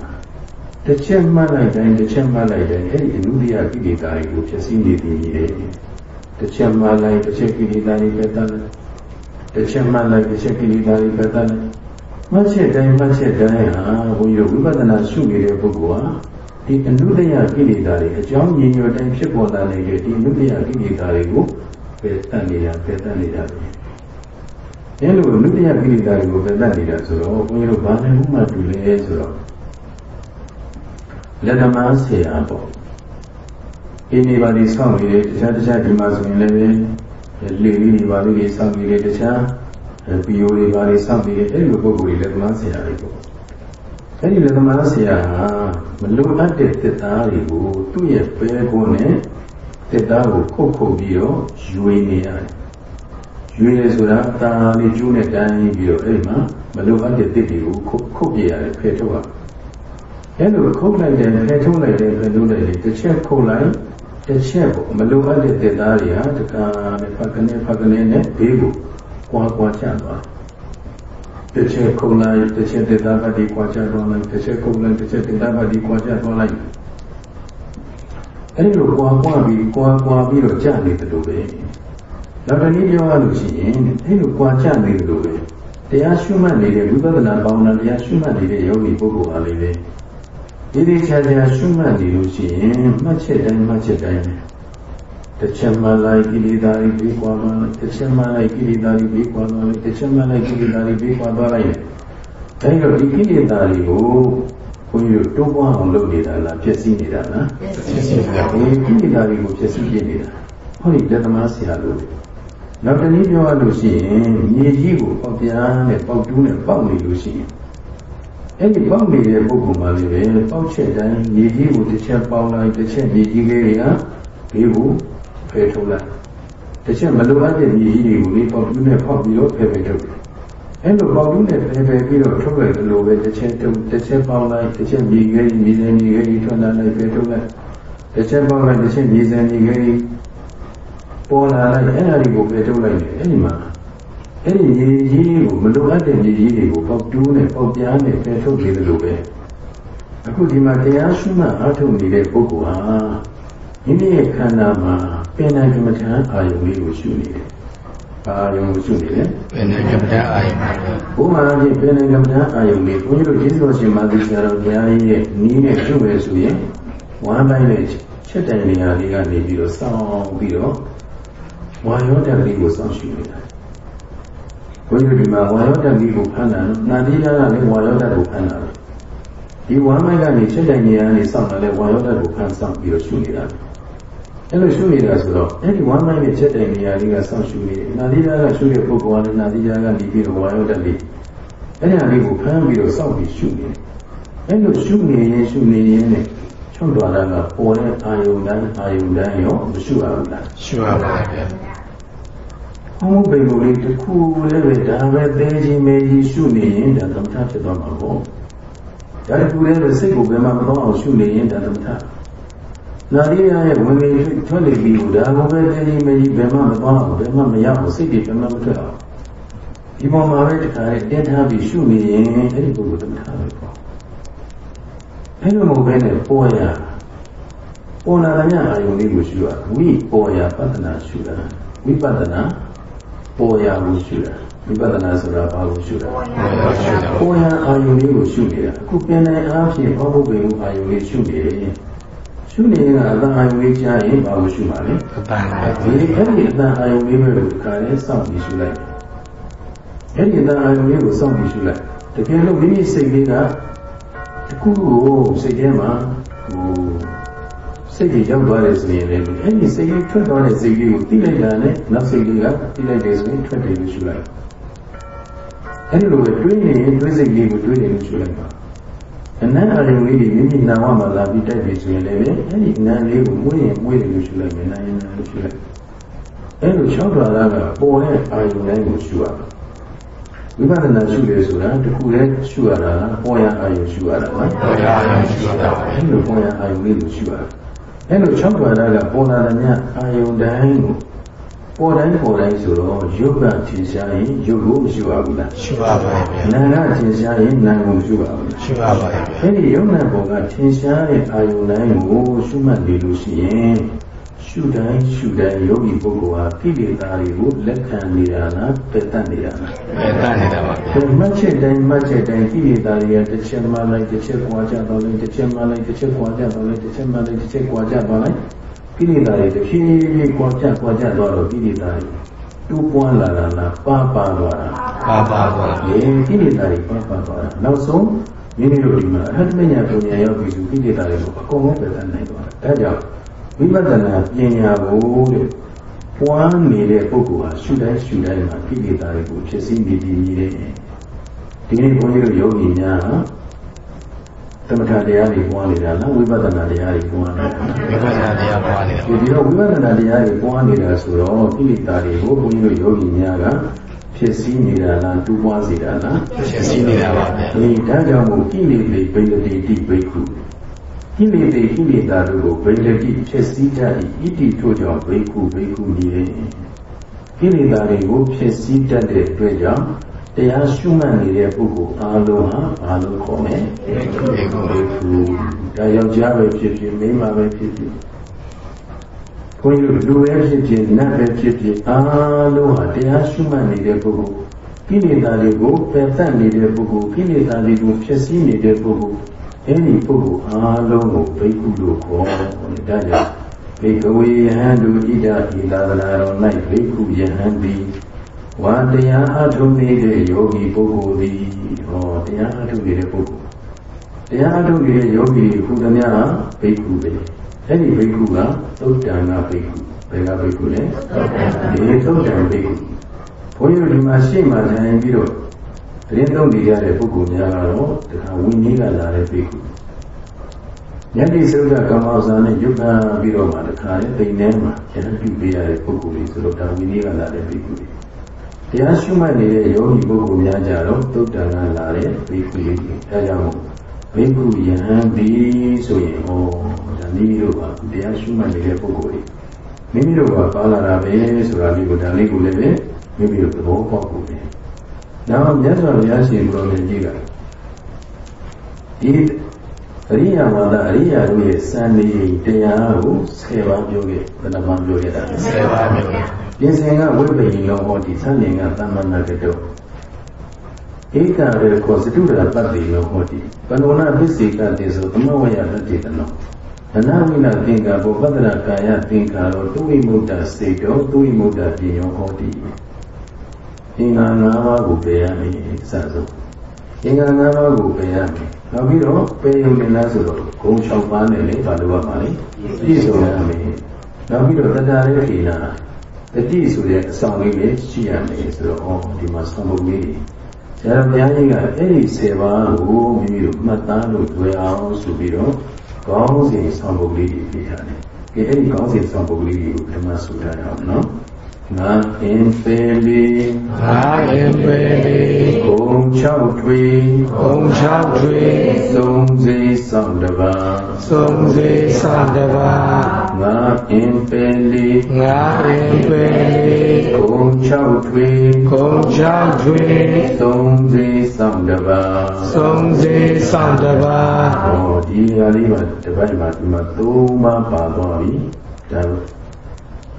A: တစ်ချက်မှတ်လိုက်တိုင်းတစ်ချက်မှတ်လိုက်တိုင်းအဲ့ဒီအနုဒိယကိလေသာတွေကိုဖြစ်စည်းနေပြီလေတစ်ချက်မှတ်လိုက်တစ်ချက်ကိလေသာတွေပဲတတ်လိုက်တစ်ချက်မှတ်လိုက်တစ်ချက်ကိလေသာတွေပဲတတ်လိုက်မှတ်ချက်တိုင်းမှတ်ချက်တိုင်းဟာဘုန်းကြီးတို့ဝိပဿနာရှုနေတဲ့ပုဂ္ဂိုလ်ဟာဒီအနုဒိယကိလေသာတွေအကြောင်းညင်ညွတ်တိုင်းဖြစ်ပေါ်လာနေတဲ့ဒီအနုဒိယကိလေသာတွေကိုပဲတတ်နေတာပဲတတ်နေတာပဲ အဲလိုအနုဒိယကိလေသာတွေကိုပဲတတ်နေတာဆိုတော့ဘုန်းကြီးတို့ဘာနဲ့ဥမှတူလဲဆိုတော့လက်သမားဆရာပေါ့အင်းဒီပါဒီဆောင်းနေတယ်တခြားတခြားဒီမှာဆိုရင်လည်းလေလေးတွေပါလေးတွေဆောင်းနေတယ်တခြားပီယိုတွေပါလေးဆောင်းနေတယ်အဲ့ဒီလိုပုံကိုယ်တွေလက်သမားဆရာတွေပေါ့အဲ့ဒီလက်သမားဆရာဟာမလိုအပ်တဲ့တစ်သားတွေကိုသူ့ရဲ့ပဲကုန်းနဲ့တစ်သားကိုခုတ်ခုတ်ပြီးတော့ယူရင်းနေရတယ် ယူရည်ဆိုတာတာလေးကျိုးနဲ့တန်းပြီးတော့အဲ့ဒီမှာမလိုအပ်တဲ့တစ်တွေကိုခုတ်ခုတ်ပြရတယ်ဖယ်ထုတ်ရတယ်အဲ့လိုခုတ်လိုက်တယ်ဖယ်ထုတ်လိုက်တယ်ဖယ်ထုတ်လိုက်တယ်တစ်ချက်ခုတ်လိုက်တစ်ချက်ပေါ့မလိုအပ်တဲ့သစ်သားတွေဟာတခါနဲ့ဖကနေဖကနေနဲ့ဘေးကိုကွာကွာချသွားတစ်ချက်ခုတ်လိုက်တစ်ချက်သစ်သားပါတီကွာချသွားလိုက်တစ်ချက်ခုတ်လိုက်တစ်ချက်သစ်သားပါတီကွာချသွားလိုက်အဲ့ဒီလိုကွာကွာပြီးကွာကွာပြီးတော့ကြာနေတယ်လို့ပဲ နောက်တနည်းပြောရလို့ရှိရင်အဲ့လိုကွာချနေတယ်လို့ပဲတရားရှုမှတ်နေတဲ့ဝိပဿနာပေါင်းတာတရားရှုမှတ်နေတဲ့ယောဂီပုဂ္ဂိုလ်ဟာလေးပဲဒီဒီချာချာရှုမှတ်နေလို့ရှိရင်မှတ်ချက်တိုင်းမှတ်ချက်တိုင်းတစ်ချက်မှလိုက်ကိလေသာတွေပြီးကွာသွားလိုက်တစ်ချက်မှလိုက်ကိလေသာတွေပြီးကွာသွားလိုက်တစ်ချက်မှလိုက်ကိလေသာတွေပြီးကွာသွားလိုက်အဲဒီတော့ဒီကိလေသာတွေကိုဘုန်းကြီးတို့တိုးပွားအောင်လုပ်နေတာလားဖြစ်စည်းနေတာလား
B: ဖြစ်စည်းနေတာ
A: ဒီကိလေသာတွေကိုဖြစ်စည်းပြနေတာဟောဒီလက်သမားဆရာလို့ နောက်တနည်းပြောရလို့ရှိရင်မြေကြီးကိုပေါက်ပြားနဲ့ပေါက်တူးနဲ့ပေါက်နေလို့ရှိရင်အဲ့ဒီပေါက်နေတဲ့ပုဂ္ဂိုလ်မှလည်းပဲပေါက်ချက်တိုင်းမြေကြီးကိုတစ်ချက်ပေါက်လိုက်တစ်ချက်မြေကြီးလေးတွေကဘေးကိုဖယ်ထုတ်လိုက်တစ်ချက်မလိုအပ်တဲ့မြေကြီးတွေကိုလေးပေါက်တူးနဲ့ပေါက်ပြီးတော့ဖယ်ဖယ်ထုတ်တယ်အဲ့လိုပေါက်တူးနဲ့ဖယ်ဖယ်ပြီးတော့ထုတ်လိုက်တယ်လို့ပဲတစ်ချက်ထုတ်တစ်ချက်ပေါက်လိုက်တစ်ချက်မြေကြီးမြေစင်မြေကြီးထွက်လာလိုက်ဖယ်ထုတ်လိုက်တစ်ချက်ပေါက်လိုက်တစ်ချက်မြေစင်မြေကြီး ပေါ်လာလိုက်အဲ့ဒါတွေကိုဖယ်ထုတ်လိုက်တယ်အဲ့ဒီမှာအဲ့ဒီရေကြီးကိုမလိုအပ်တဲ့ရေကြီးတွေကိုပေါက်တူးနဲ့ပေါက်ပြားနဲ့ဖယ်ထုတ်နေတယ်လို့ပဲအခုဒီမှာတရားရှုမှတ်အားထုတ်နေတဲ့ပုဂ္ဂိုလ်ဟာမိမိရဲ့ခန္ဓာမှာပင်နိုင်ကမ္မထံအာယုံလေးကိုရှုနေတယ်။အာယုံကိုရှုနေတယ်။
B: ပင်နိုင်ကမ္မထံအာယုံပါပဲ။
A: ဘုရားကြီးပင်နိုင်ကမ္မထံအာယုံလေးဘုန်းကြီးတို့ကျေးဇူးတော်ရှင်မာသီဆရာတော်ဘုရားကြီးရဲ့နီးနဲ့ရှုမယ်ဆိုရင်ဝမ်းပိုင်းနဲ့ချက်တိုင်နေရာလေးကနေပြီးတော့စောင်းပြီးတော့ ဝါရောတက်ကလေးကိုစောင့်ရှုနေတာဘုန်းကြီးဒီမှာဝါယောတ္တိကိုဖမ်းတာနော်နာတိယကလည်းဝါယောတ္တကိုဖမ်းတာပဲဒီဝမ်းမိုက်ကနေချက်တိုင်နေရနေစောင့်တာလဲဝါယောတ္တကိုဖမ်းစောင့်ပြီးတော့ရှုနေတာအဲ့လိုရှုနေတာဆိုတော့အဲ့ဒီဝမ်းမိုက်နဲ့ချက်တိုင်နေရလေးကစောင့်ရှုနေတယ်နာတိယကရှုတဲ့ပုဂ္ဂိုလ်ကလည်းနာတိယကနေပြီးတော့ဝါယောတ္တလေးအဲ့ဒါလေးကိုဖမ်းပြီးတော့စောင့်ပြီးရှုနေတယ်အဲ့လိုရှုနေရင်ရှုနေရင်နဲ့ချု ပ်သွားတာကပေါ်တဲ့အာယုန်တိုင်းအာယုန်တိုင်းရောမရှုရဘူးလား
B: ရှုရပါဗျာ
A: ဟဟောင်းပိန်ကိုလေးတစ်ခုလည်းပဲဒါပဲသေးချင်းမေကြီးရှုနေရင်ဒါသမထဖြစ်သွားမှာပေါ့ဒါတစ်ခုလည်းပဲစိတ်ကိုဘယ်မှမတော့အောင်ရှုနေရင်ဒါသမထနာရီရရဲ့ဝင်နေထွက်နေပြီဒါကိုပဲသေးချင်းမေကြီးဘယ်မှမတော့အောင်ဘယ်မှမရအောင်စိတ်တွေဘယ်မှမထွက်အောင်ဒီပေါ်မှာပဲတခါလေတင်းထားပြီးရှုနေရင်အဲ့ဒီပုဂ္ဂိုလ်သမထပဲပေါ့ အဲ့လိုမဟုတ်ဘဲနဲ့ပေါ်ရပေါ်လာတဲ့အာယုန်လေးကိုရှုရဝိပေါ်ရပတ္တနာရှုတာဝိပဿနာပေါ်ရကိုရှုတာဝိပဿနာဆိုတာဘာကိုရှုတာပေါ်ရအာယုန်လေးကိုရှုနေတာအခုပြန်တဲ့အားဖြင့်ဘောဘုပ္ပေကိုအာယုန်လေးရှုနေတယ်ရှုနေရင်ကအတန်အာယုန်လေးကြားရင်ဘာကိုရှုမှာလဲ
B: အပန်းပဲ
A: ဒီအဲ့ဒီအတန်အာယုန်လေးပဲလို့ဒီခါလေးစောင့်ပြီးရှုလိုက်အဲ့ဒီအတန်အာယုန်လေးကိုစောင့်ပြီးရှုလိုက်တကယ်လို့မိမိစိတ်လေးက တခုကိုစိတ်ထဲမှာဟိုစိတ်ကြီးရောက်သွားတယ်ဆိုရင်လည်းအဲ့ဒီစိတ်ကြီးထွက်သွားတဲ့စိတ်ကြီးကိုသိလိုက်တာနဲ့နောက်စိတ်လေးကသိလိုက်တယ်ဆိုရင်ထွက်တယ်လို့ရှုလိုက်အဲ့ဒီလိုပဲတွေးနေရင်တွေးစိတ်လေးကိုတွေးနေလို့ရှုလိုက်ပါအနန္တအယုံလေးတွေမိမိနာမမှာလာပြီးတိုက်ပြီဆိုရင်လည်းအဲ့ဒီနာမ်လေးကိုမွေးရင်မွေးတယ်လို့ရှုလိုက်မယ်နာမ်ရင်နာမ်လို့ရှုလိုက်အဲ့လို၆ထွားကပေါ်တဲ့အာယုံတိုင်းကိုရှုရမယ် ဝိပဿနာရှုတယ်ဆိုတာတခုလည်းရှုရတာပေါ်ရအာယုံရှုရတာပါ
B: ပေါ်ရအောင်ရှိတာ
A: အဲ့လိုပေါ်ရအာယုံလေးကိုရှုရတာအဲ့လို၆ထွားကပေါ်လာတဲ့မြအာယုံတိုင်းကိုပေါ်တိုင်းပေါ်တိုင်းဆိုတော့ယုတ်ကထင်ရှားရင်ယုတ်ကိုမရှိပါဘူးလား
B: ရှိပါပါဗျာ
A: နာကထင်ရှားရင်နာကိုမရှိပါဘူးလား
B: ရှိပါပါဗျာ
A: အဲ့ဒီယုံနာပေါ်ကထင်ရှားတဲ့အာယုန်တိုင်းကိုရှုမှတ်နေလို့ရှိရင် ရှုတိုင်းရှုတိုင်းယောဂီပုဂ္ဂိုလ်ဟာကိလေသာတွေကိုလက်ခံနေတာလားပယ်တတ်နေတာလား
B: ပဲတတ်နေတာပါဗျာ
A: ဒီမှတ်ချက်တိုင်းမှတ်ချက်တိုင်းကိလေသာတွေကတစ်ချက်မှလိုက်တစ်ချက်ကွာကြတော့လိုက်တစ်ချက်မှလိုက်တစ်ချက်ကွာကြတော့လိုက်တစ်ချက်မှလိုက်တစ်ချက်ကွာကြတော့လိုက်ကိလေသာတွေတစ်ဖြည်းဖြည်းကွာကြကွာကြတော့တော့ကိလေသာတွေတူပွားလာတာလားပါပါသွားတာ
B: ပါပါပါ
A: ဒီကိလေသာတွေပါပါသွားတာနောက်ဆုံးမိမိတို့ဒီမှာအဟတမညာပညာရောက်ပြီဆိုကိလေသာတွေကိုအကုန်လုံးပယ်သနိုင်သွားတယ်ဒါကြောင့် ဝိပဿနာပညာကိုတဲ့ပွားနေတဲ့ပုဂ္ဂိုလ်ဟာရှုတိုင်းရှုတိုင်းမှာကိလေသာတွေကိုဖြစ်စည်းနေပြီးနေတယ်ဒီနေ့ဘုန်းကြီးတို့ယောဂီများဟာသမထတရားတွေပွားနေတာလားဝိပဿနာတရားတွေပွားနေတာလား
B: ဝိပဿနာတရားပွားနေတာ
A: ဒီတော့ဝိပဿနာတရားတွေပွားနေတာဆိုတော့ကိလေသာတွေကိုဘုန်းကြီးတို့ယောဂီများကဖြစ်စည်းနေတာလားတူပွားစေတာလား
B: ဖြစ်စီနေတာပါဗျာ
A: ဒီဒါကြောင့်မို့ကိလေသေဘိန္ဒတိတိဘိက္ခုကိ လေသေကိလေသာတို့ကိုဘိန္ဒတိဖြစ်စည်းတတ်၏ဣတိထို့ကြောင့်ဘိက္ခုဘိက္ခုမြည်ကိလေသာတွေကိုဖြစ်စည်းတတ်တဲ့အတွက်ကြောင့်တရားရှုမှတ်နေတဲ့ပုဂ္ဂိုလ်အားလုံးဟာဘာလို့ခေါ်မလဲ
B: ဒီကုဒီကု
A: ဘိက္ခုဒါယောက်ျားပဲဖြစ်ဖြစ်မိန်းမပဲဖြစ်ဖြစ်ဘုန်းကြီးတို့လူပဲဖြစ်ဖြစ်နတ်ပဲဖြစ်ဖြစ်အားလုံးဟာတရားရှုမှတ်နေတဲ့ပုဂ္ဂိုလ်ကိလေသာတွေကိုပယ်တတ်နေတဲ့ပုဂ္ဂိုလ်ကိလေသာတွေကိုဖျက်ဆီးနေတဲ့ပုဂ္ဂိုလ် အဲဒီပုဂ္ဂိုလ်အားလုံးကိုဘိက္ခုလို့ခေါ်တယ်ဒါကြောင့်ဘေကဝေယဟံဒုဣဒဤလာသနာတော်၌ဘိက္ခုယဟံသည်ဝါတရားအထုံးနေတဲ့ယောဂီပုဂ္ဂိုလ်သည်ဟောတရားအထုံးနေတဲ့ပုဂ္ဂိုလ်တရားအထုတ်ရဲ့ယောဂီခုသမျှဟာဘိက္ခုပဲအဲ့ဒီဘိက္ခုကသုတ်တန်ကဘိက္ခုဘယ်ကဘိက္ခုလဲဒီသုတ်တန်ဘိက္ခုဘုန်းကြီးတို့ဒီမှာရှေ့မှာထိုင်ပြီးတော့ တရင်သုံးနေရတဲ့ပုဂ္ဂိုလ်များကတော့တခါဝိနည်းကလာတဲ့ဘိက္ခုယတိသုဒ္ဓကမ္မောဇာနဲ့ယုတ်ခံပြီးတော့မှတခါလေတိမ်ထဲမှာကျန်ပြုပေးရတဲ့ပုဂ္ဂိုလ်တွေဆိုတော့ဒါဝိနည်းကလာတဲ့ဘိက္ခုတွေတရားရှုမှတ်နေတဲ့ယောဂီပုဂ္ဂိုလ်များကြတော့သုတ်တန်ကလာတဲ့ဘိက္ခုတွေအဲကြောင့်မို့ဘိက္ခုယဟန်ဒီဆိုရင်ဟောဒါမိမိတို့ကတရားရှုမှတ်နေတဲ့ပုဂ္ဂိုလ်တွေမိမိတို့ကပါလာတာပဲဆိုတာလေးကိုဒါလေးကိုလည်းပဲမိမိတို့သဘောပေါက်ဖို့ပဲ။ နောက်မြတ်စွာဘုရားရှင်ကိုယ်တော်ကြီးကဒီအရိယာဝါဒအရိယာတို့ရဲ့စံနေတရားကို10ပါးပြောခဲ့ဘယ်နှပါးပြောခဲ့တာလဲ
B: ဆယ်ပါမျိုး
A: ပြင်စင်ကဝိပ္ပိလောဟောတိသံဃင်ကသမ္မနာကတောဧကရေခောစတုရပတ္တိလောဟောတိပဏောနာပစ္စေကတေဆိုသမဝယတတိတနောအနဝိနသင်္ကာဘောပတ္တရကာယသင်္ကာရောသူဝိမုဒ္ဒစေတောသူဝိမုဒ္ဒပြညောဟောတိ အင်္ဂါ၅ပါးကိုပယ်ရမယ်အစဆုံးအင်္ဂါ၅ပါးကိုပယ်ရမယ်နောက်ပြီးတော့ပယ်ရုံနဲ့လားဆိုတော့ဂုံ၆ပါးနဲ့လေဘာလို့ရမှာလဲပြည့်စုံရမယ်နောက်ပြီးတော့တတရေခိနာတတိဆိုတဲ့အဆောင်လေးလေးရှိရမယ်ဆိုတော့ဟောဒီမှာဆောင်ဖို့လေးတွေဆရာဘုရားကြီးကအဲ့ဒီ7ပါးကိုမိမိတို့မှတ်သားလို့တွေ့အောင်ဆိုပြီးတော့ကောင်းစဉ်ဆောင်ဖို့လေးတွေပြထားတယ်။ကဲအဲ့ဒီကောင်းစဉ်ဆောင်ဖို့လေးတွေကိုပထမဆိုထားရအောင်နော်။ ငါအင်းပေလီ
C: ငါရင်ပေလေ
A: ဂုံ၆ထွေ
C: ဘုံချောက်တွေ
A: သုံးစေဆောင်တပါ
C: စုံစေစတပါ
A: ငါအင်းပေလီ
C: ငါရင်ပေလေ
A: ဂုံ၆ထွေ
C: ဘုံချောက်တွေ
A: သုံးစေဆောင်တပါ
C: စုံစေစတပါ
A: ဟောဒီဟာလေးမှာတစ်ပတ်မှာဒီမှာသုံးပါးပါသွားပြီဒါ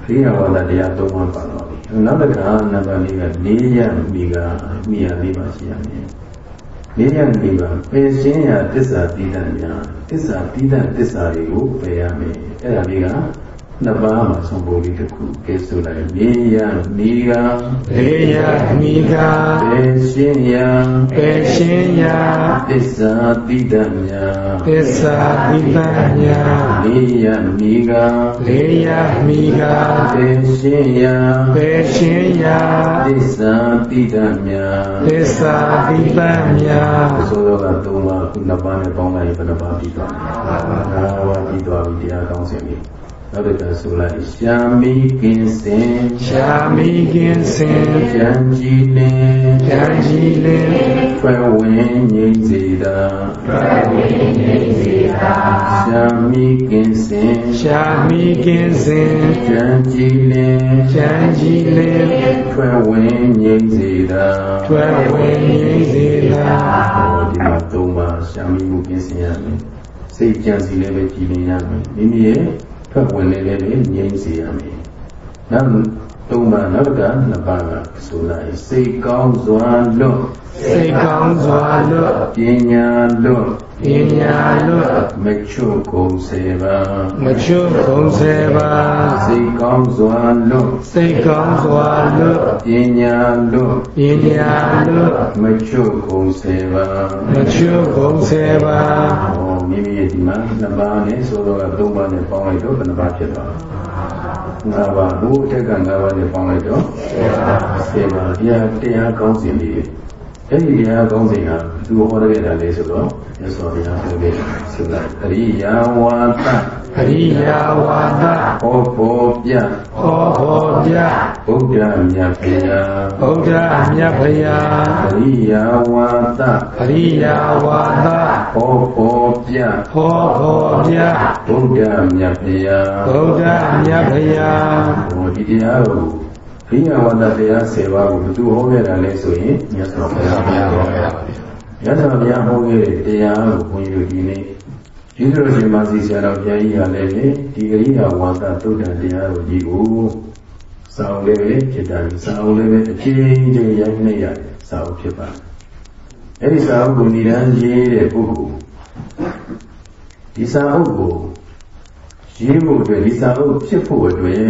A: ခရိယာဝါဒတရားသုံးပါးပါသွားပြီနောက်တစ်ခါနံပါတ်လေးကနေရမိကမိရလေးပါရှိရမယ်နေရမိကပယ်ရှင်းရာတစ္ဆာတိတ္တများတစ္ဆာတိတ္တတစ္ဆာတွေကိုပယ်ရမယ်အဲ့ဒါလေးက နှစ်ပါးမှာဆုံးပုံလေးတစ်ခုကဲဆိုလိုက်နေရမိက
C: လေယမိက
A: ပယ်ရှင်းရာ
C: ပေရှင်ရာ
A: တစ္ဆာတိတ္တများ
C: သစ္စာဝိပညာ
A: နေရမိက
C: လေယမိက
A: ပယ်ရှင်းရာ
C: ပေရှင်ရာ
A: သစ္စာတိတ္တမြာ
C: သစ္စာဝိပညာ
A: အစိုးရကသုံးပါးခုနှစ်ပါးနဲ့ပေါင်းလိုက်ရင်ဘယ်နှပါးပြီးသွားလဲငါးပါးပြီးသွားပြီတရားကောင်းစဉ်ပြီ နောက်တစ်ခါဆိုလိုက်ရှာမိကင်းစင်
C: ရှာမိကင်းစင်
A: ကြံကြည်လင်
C: ဉာဏ်ကြီးလင်း
A: ဖွဲ့ဝင်ငြိမ့်စေတာရှာမိကင်းစင်
C: ရှာမိကင်းစင်
A: ကြံကြည်လင်
C: ဉာဏ်ကြီးလင်း
A: ဖွဲ့ဝင်ငြိမ့်စေတာ
C: တွေ့ဝင်ရင်းစေသာ
A: ဟောဒီမှာသုံးပါရှာမိမှုပြင်ဆင်ရမယ်စိတ်ကြံစီလည်းပဲကြည်လင်ရမယ်မိမိရဲ့ ဖက်ဝင်လည်းလည်းငြိမ်းစေရမယ်နောက်သုံးပါနောက်ကနှစ်ပါးကဆိုလိုက်စိတ်ကောင်းစွာလွတ်
C: စိတ်ကောင်းစွာလွတ်
A: ပညာလွတ်
C: ပညာလွတ်
A: မချွတ်ကုန်စေပါ
C: မချွတ်ခုံစေပါ
A: စိတ်ကောင်းစွာလွတ်
C: စိတ်ကောင်းစွာလွတ်
A: ပညာလွတ်
C: ပညာလွတ်
A: မချွတ်ကုန်စေပါ
C: မချွတ်ခုံစေပါ
A: ဟော မိမိရဲ့ဒီမှာနှစ်ပါးနဲ့ဆိုတော့ကသုံးပါးနဲ့ပေါင်းလိုက်တော့ဘယ်နှပါးဖြစ်သွားလဲငါးပါးဘုအထက်ကငါးပါးနဲ့ပေါင်းလိုက်တော့ဆယ်ပါးတရားတရားကောင်းစဉ်လေး အဲ့ဒီတရားကောင်းစဉ်ကသူဟောရခဲ့တာလေဆိုတော့မြတ်စွာဘုရားဟောခဲ့ဆိုလိုက်အရိယာဝါဒ
C: အရိယာဝါဒ
A: ဟောဖို့ပြ
C: ဟောဟောပြ
A: ဗုဒ္ဓမြတ်ဗျာ
C: ဗုဒ္ဓမြတ်ဖရာ
A: အရိယာဝါဒ
C: အရိယာဝါဒ
A: ဟောဖို့ပြ
C: ဟောဟောပြ
A: ဗုဒ္ဓမြတ်ဗျာ
C: ဗုဒ္ဓမြတ်ဖရာ
A: ဟောဒီတရားကို ဘိညာဝတ္တတရား10ပါးကိုဘယ်သူဟောခဲ့တာလဲဆိုရင်မြတ်စွာဘုရားဟောခဲ့တာမြတ်စွာဘုရားဟောခဲ့တဲ့တရားကိုဘုန်းကြီးတို့ဒီနေ့ကျေးဇူးတော်ရှင်မဆီဆရာတော်ဘုရားကြီးကလည်းဒီအရိယာဝါဒသုဒ္ဓတရားကိုကြီးကိုစာအုပ်လေးပဲဖြစ်တာစာအုပ်လေးပဲအချင်းချင်းရိုက်နေရစာအုပ်ဖြစ်ပါအဲ့ဒီစာအုပ်ကိုဏ္ဍန်ရေးတဲ့ပုဂ္ဂိုလ်ဒီစာအုပ်ကိုရေးဖို့အတွက်ဒီစာအုပ်ဖြစ်ဖို့အတွက်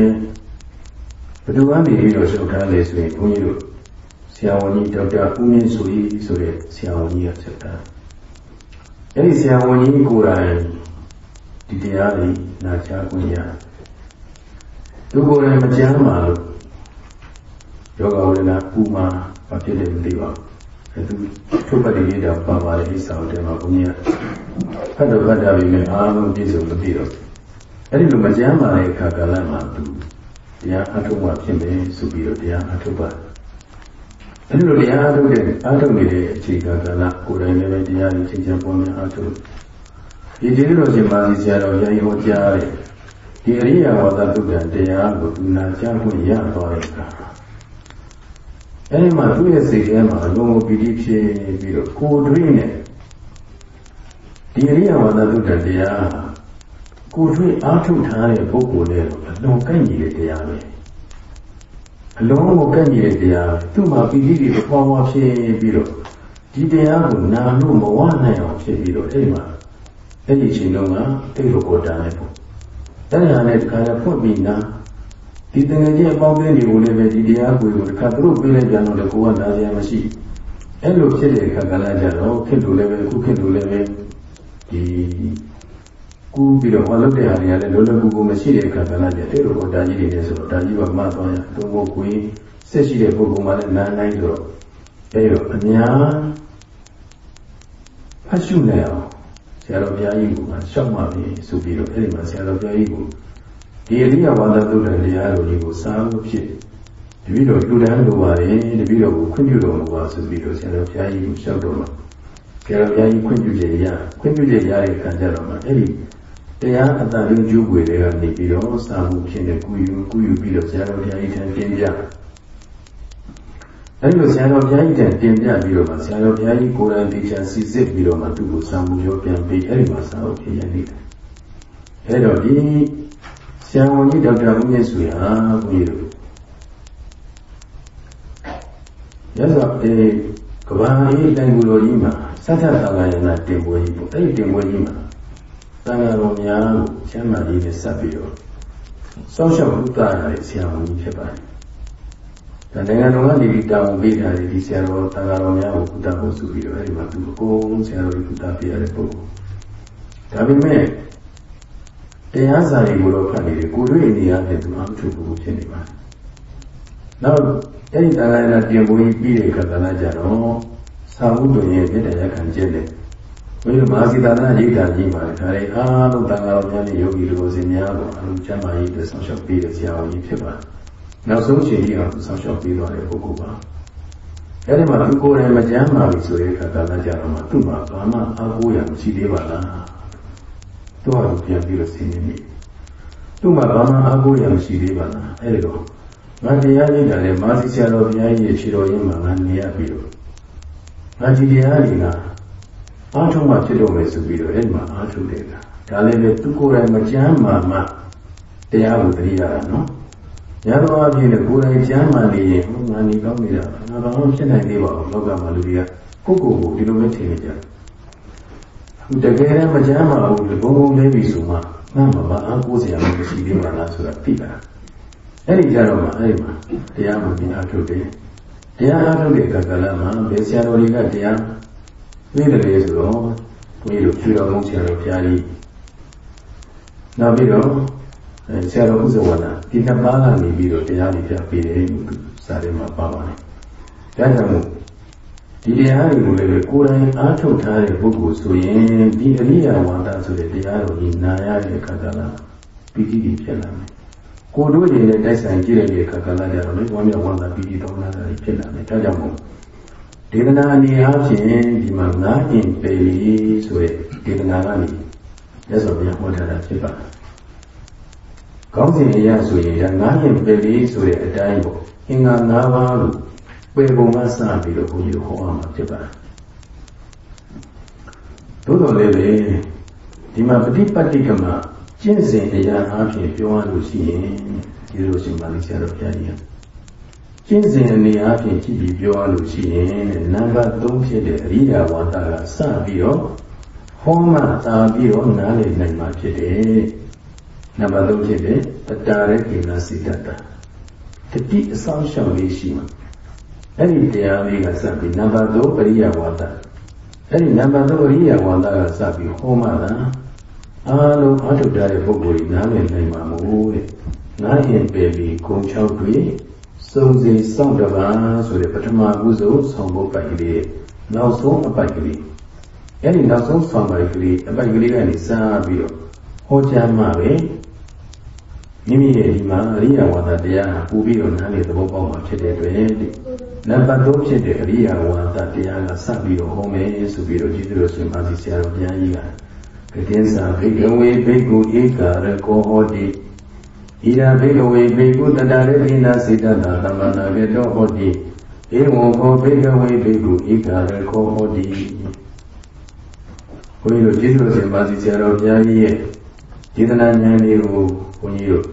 A: ဘယ်သူကနေပြီးတော့ရှုပ်ထားလဲဆိုရင်ဘုန်းကြီးတို့ဆရာဝန်ကြီးဒေါက်တာဦးမင်းဆိုကြီးဆိုတဲ့ဆရာဝန်ကြီးကဆက်တာအဲ့ဒီဆရာဝန်ကြီးကိုယ်တိုင်ဒီတရားလေးနာကြားခွင့်ရသူကိုယ်တိုင်မကြမ်းပါလို့ယောဂဝေဒနာပူမှာမဖြစ်တယ်မသိပါဘူးအဲသူထုတ်ပတ်လေးတော့ပါပါလေအစာတယ်မှာဘုန်းကြီးကဖတ်တော့ဖတ်တာပြီမဲ့အားလုံးပြည့်စုံမသိတော့အဲ့ဒီလိုမကြမ်းပါတဲ့အခါကာလမှာသူ တရားအထုတ်မှဖြစ်မယ်ဆိုပြီးတော့တရားအထုတ်ပါအဲ့လိုတရားအထုတ်တဲ့အထုတ်နေတဲ့အခြေခံကာလကိုယ်တိုင်လည်းပဲတရားကြီးချင်းချင်းပေါ်များအထုတ်ဒီဒီလိုရှင်ပါစီဆရာတော်ရာဟောကြားတယ်ဒီအရိယာဝါဒသုဒ္ဓတရားကိုသူနာကြားခွင့်ရသွားတဲ့အခါအဲ့ဒီမှာသူ့ရဲ့စိတ်ထဲမှာအလုံးကိုပီတိဖြစ်ပြီးတော့ကိုယ်တွေ့နဲ့ဒီအရိယာဝါဒသုဒ္ဓတရား ကိုယ်တွေ့အားထုတ်ထားတဲ့ပုဂ္ဂိုလ်နဲ့အလုံးကိုက်ညီတဲ့တရားပဲအလုံးကိုကန့်ညီတဲ့တရားသူ့မှာပီတိတွေပွားပွားဖြစ်ပြီးတော့ဒီတရားကိုနာလို့မဝနိုင်အောင်ဖြစ်ပြီးတော့အဲ့ဒီမှာအဲ့ဒီအချိန်လုံးကတိတ်လို့ပေါ်တာလိုက်ပေါ့အဲ့ဒါနဲ့တခါရဖွင့်ပြီးနာဒီတငယ်ချင်းအပေါင်းအသင်းတွေကိုလည်းပဲဒီတရားကိုတခါသူတို့ပြေးလိုက်ပြန်တော့လေကိုကနားစရာမရှိအဲ့လိုဖြစ်တဲ့အခါကလည်းကြတော့ခက်လို့လည်းပဲခုခက်လို့လည်းပဲဒီ ကူးပြီးတော့ဟောလုပ်တဲ့ဟာတွေကလည်းလောလောကူကူမရှိတဲ့အခါကလည်းကြတဲ့လိုပေါ်တာကြီးတွေလည်းဆိုတော့ဒါကြီးကမှသွားရသုံးဖို့ကိုယ်ဆက်ရှိတဲ့ပုဂ္ဂိုလ်မှလည်းနားနိုင်ဆိုတော့အဲ့တော့အများဖတ်ရှုနေအောင်ဆရာတော်ဘုရားကြီးကရှောက်မှပြီဆိုပြီးတော့အဲ့ဒီမှာဆရာတော်ဘုရားကြီးကဒီအရိယဝါဒသုဒ္ဓတရားတော်ကြီးကိုစာလို့ဖြစ်တပည့်တော်လူတန်းလိုပါရင်တပည့်တော်ကိုခွင့်ပြုတော်မူပါဆိုပြီးတော့ဆရာတော်ဘုရားကြီးကိုလျှောက်တော့မှာဆရာတော်ဘုရားကြီးခွင့်ပြုခြင်းရခွင့်ပြုခြင်းရတဲ့ခံကြတော့မှာအဲ့ဒီ တရားအတန်လုံးကျိုးွယ်တွေကနေပြီးတော့စာမှုဖြစ်တဲ့ကုယူကုယူပြီးတော့ဆရာတော်ဘုရားကြီးထံတင်ပြအဲ့လိုဆရာတော်ဘုရားကြီးတန်တင်ပြပြီးတော့မှဆရာတော်ဘုရားကြီးကိုယ်တိုင်တေချာစီစစ်ပြီးတော့မှသူ့ကိုစာမှုရောပြန်ပြီးအဲ့ဒီမှာစာအုပ်ဖြစ်ရနေတယ်အဲ့တော့ဒီဆရာဝန်ကြီးဒေါက်တာဦးမြင့်ဆွေဟာဘုရားတို့ရသော်အဲကဘာအေးတိုင်ကူတော်ကြီးမှာစัจ jata သာဂယနာတင်ပွဲကြီးပေါ့အဲ့ဒီတင်ပွဲကြီးမှာ တန်ဃာတော်များကိုချမ်းသာရေးနဲ့ဆက်ပြီးတော့စောင့်ရှောက်ဥပ္ပါရတဲ့ဆရာဝန်ကြီးဖြစ်ပါတယ်ဒါနိုင်ငံတော်ကနေဒီတာဝန်ပေးထားတဲ့ဒီဆရာတော်တန်ဃာတော်များကိုကုသဖို့ဆိုပြီးတော့အဲဒီမှာသူအကုန်ဆရာတော်ကြီးကုသပေးရတဲ့ပုဂ္ဂိုလ်ဒါပေမဲ့တရားစာတွေကိုတော့ဖတ်နေတယ်ကိုတွေ့နေရတဲ့သူအမှုထုပ်ဖြစ်နေပါတယ်နောက်အဲ့ဒီတန်ဃာနာပြင်ပွဲကြီးပြီးတဲ့အခါကလည်းကြတော့သာဝုဒ္ဓရဲ့ပြည့်တဲ့ရခံကျက်တဲ့ ဘုရားမဟာစီတာနာရိတ်တာကြီးမှာဒါတွေအားလုံးတန်ဃာတော်များနဲ့ယောဂီတို့စင်များကိုအလုံးချမ်းသာရေးအတွက်ဆောင်ရှောက်ပေးတဲ့ဆရာတော်ကြီးဖြစ်ပါတယ်နောက်ဆုံးချိန်ကြီးအောင်ဆောင်ရှောက်ပေးသွားတဲ့ပုဂ္ဂိုလ်ပါအဲဒီမှာသူကိုယ်တိုင်မကြမ်းပါဘူးဆိုတဲ့အခါကလည်းကြတော့မှသူ့မှာဘာမှအားကိုးရမရှိသေးပါလားသူ့ဟာပြန်ပြီးတော့ဆင်းနေပြီသူ့မှာဘာမှအားကိုးရမရှိသေးပါလားအဲဒီတော့ငါတရားရိပ်တာလေမာစီဆရာတော်ဘုရားကြီးရဲ့ခြေတော်ရင်းမှာငါနေရပြီးတော့ငါဒီတရားတွေက အားထုတ်မှဖြစ်တော့မယ်ဆိုပြီးတော့အဲဒီမှာအားထုတ်တယ်ကဒါလည်းပဲသူကိုယ်တိုင်မကြမ်းမှမှတရားကိုတရိရတာနော်ရသောအဖြစ်နဲ့ကိုယ်တိုင်ကြမ်းမှနေရင်ဟိုငါနေကောင်းနေတာငါဘာမှဖြစ်နိုင်သေးပါဘူးလောကမှာလူတွေကကိုယ့်ကိုယ်ကိုဒီလိုပဲထင်နေကြတယ်ဟိုတကယ်တမ်းမကြမ်းမှဘူးဘုံဘုံလေးပြီဆိုမှငါမှမအားကိုးစရာမရှိသေးပါလားဆိုတာသိတာအဲ့ဒီကြတော့မှအဲ့ဒီမှာတရားမှပြန်အားထုတ်တယ်တရားအားထုတ်တဲ့အခါကလည်းမှဘယ်ဆရာတော်တွေကတရား သိတယ်လေဆိုတော့ဘုန်းကြီးတို့ဖြူတော်မုန်းဆရာတော်ဘုရားကြီးနောက်ပြီးတော့အဲဆရာတော်ဥဇဝနာဒီနှစ်ပါးကနေပြီးတော့တရားတွေပြပေးတယ်လို့စာထဲမှာပါပါတယ်။ဒါကြောင့်မို့ဒီတရားတွေကိုလည်းကိုယ်တိုင်အားထုတ်ထားတဲ့ပုဂ္ဂိုလ်ဆိုရင်ဒီအရိယာဝါဒဆိုတဲ့တရားတော်ကြီးနာရတဲ့အခါကလည်းပီတိတွေဖြစ်လာမယ်။ကိုယ်တို့ရဲ့တိုက်ဆိုင်ကြည့်တဲ့အခါကလည်းကြတော့လေဝမ်းမြောက်ဝမ်းသာပီတိတောင်းတာတွေဖြစ်လာမယ်။ဒါကြောင့်မို့ ဒေသနာအနေအားဖြင့်ဒီမှာငါးရင်ပေလီဆိုတဲ့ဒေသနာကနေလက်စော်ပြန်ဟောထားတာဖြစ်ပါတယ်။ကောင်းစဉ်အရာဆိုရင်ငါးရင်ပေလီဆိုတဲ့အတိုင်းပေါ့အင်္ဂါ၅ပါးလို့ပေပုံကစပြီးတော့ဘုန်းကြီးတို့ဟောအောင်မှာဖြစ်ပါတယ်။သို့တော်လည်းပဲဒီမှာပฏิပတ်တိကမှာကျင့်စဉ်အရာအားဖြင့်ပြောရလို့ရှိရင်ဒီလိုရှင်ပါဠိဆရာတော်ဘုရားကြီးကျ င့်စဉ်အနေအားဖြင့်ကြည့်ပြီးပြောရလို့ရှိရင်နံပါတ်3ဖြစ်တဲ့အရိယာဝါဒကစပြီးတော့ဟောမှသာပြီးတော့နားလည်နိုင်မှာဖြစ်တယ်။နံပါတ်3ဖြစ်တဲ့တတာရကိနာစိတ္တတတိအဆောင်ရှောက်လေးရှိမှာအဲ့ဒီတရားလေးကစပြီးနံပါတ်3ပရိယဝါဒအဲ့ဒီနံပါတ်3ပရိယဝါဒကစပြီးဟောမှသာအားလုံးအထုတာတဲ့ပုဂ္ဂိုလ်ကြီးနားလည်နိုင်မှာမို့တဲ့နားရင်ပေပြီးဂုံ6တွေ စုံစီစောင့်တပါဆိုတဲ့ပထမဦးဆုံးဆောင်ဖို့ပိုက်ကလေးနောက်ဆုံးအပိုက်ကလေးအဲ့ဒီနောက်ဆုံးဆောင်ပိုက်ကလေးအပိုက်ကလေးကနေစပြီးတော့ဟောကြားမှပဲမိမိရဲ့ဒီမှာအရိယဝါဒတရားပူပြီးတော့နားလေသဘောပေါက်မှာဖြစ်တဲ့အတွက်နံပါတ်3ဖြစ်တဲ့အရိယဝါဒတရားကစပြီးတော့ဟောမယ်ဆိုပြီးတော့ကျေးဇူးတော်ရှင်ပါစီဆရာတော်ဘုရားကြီးကကတိစာဘိကဝေဘိက္ခုဧကာရကောဟောတိ ဣရာဘိကဝေဘိက္ခုတတရေတိနာစေတတာသမဏကေတောဟောတိဧဝံဘောဘိကဝေဘိက္ခုဧကာရကောဟောတိဘုန်းကြီးတို့ကျေးဇူးတော်ရှင်ပါစီဆရာတော်ဘုရားကြီးရဲ့ဒေသနာဉာဏ်လေးကိုဘုန်းကြီးတို့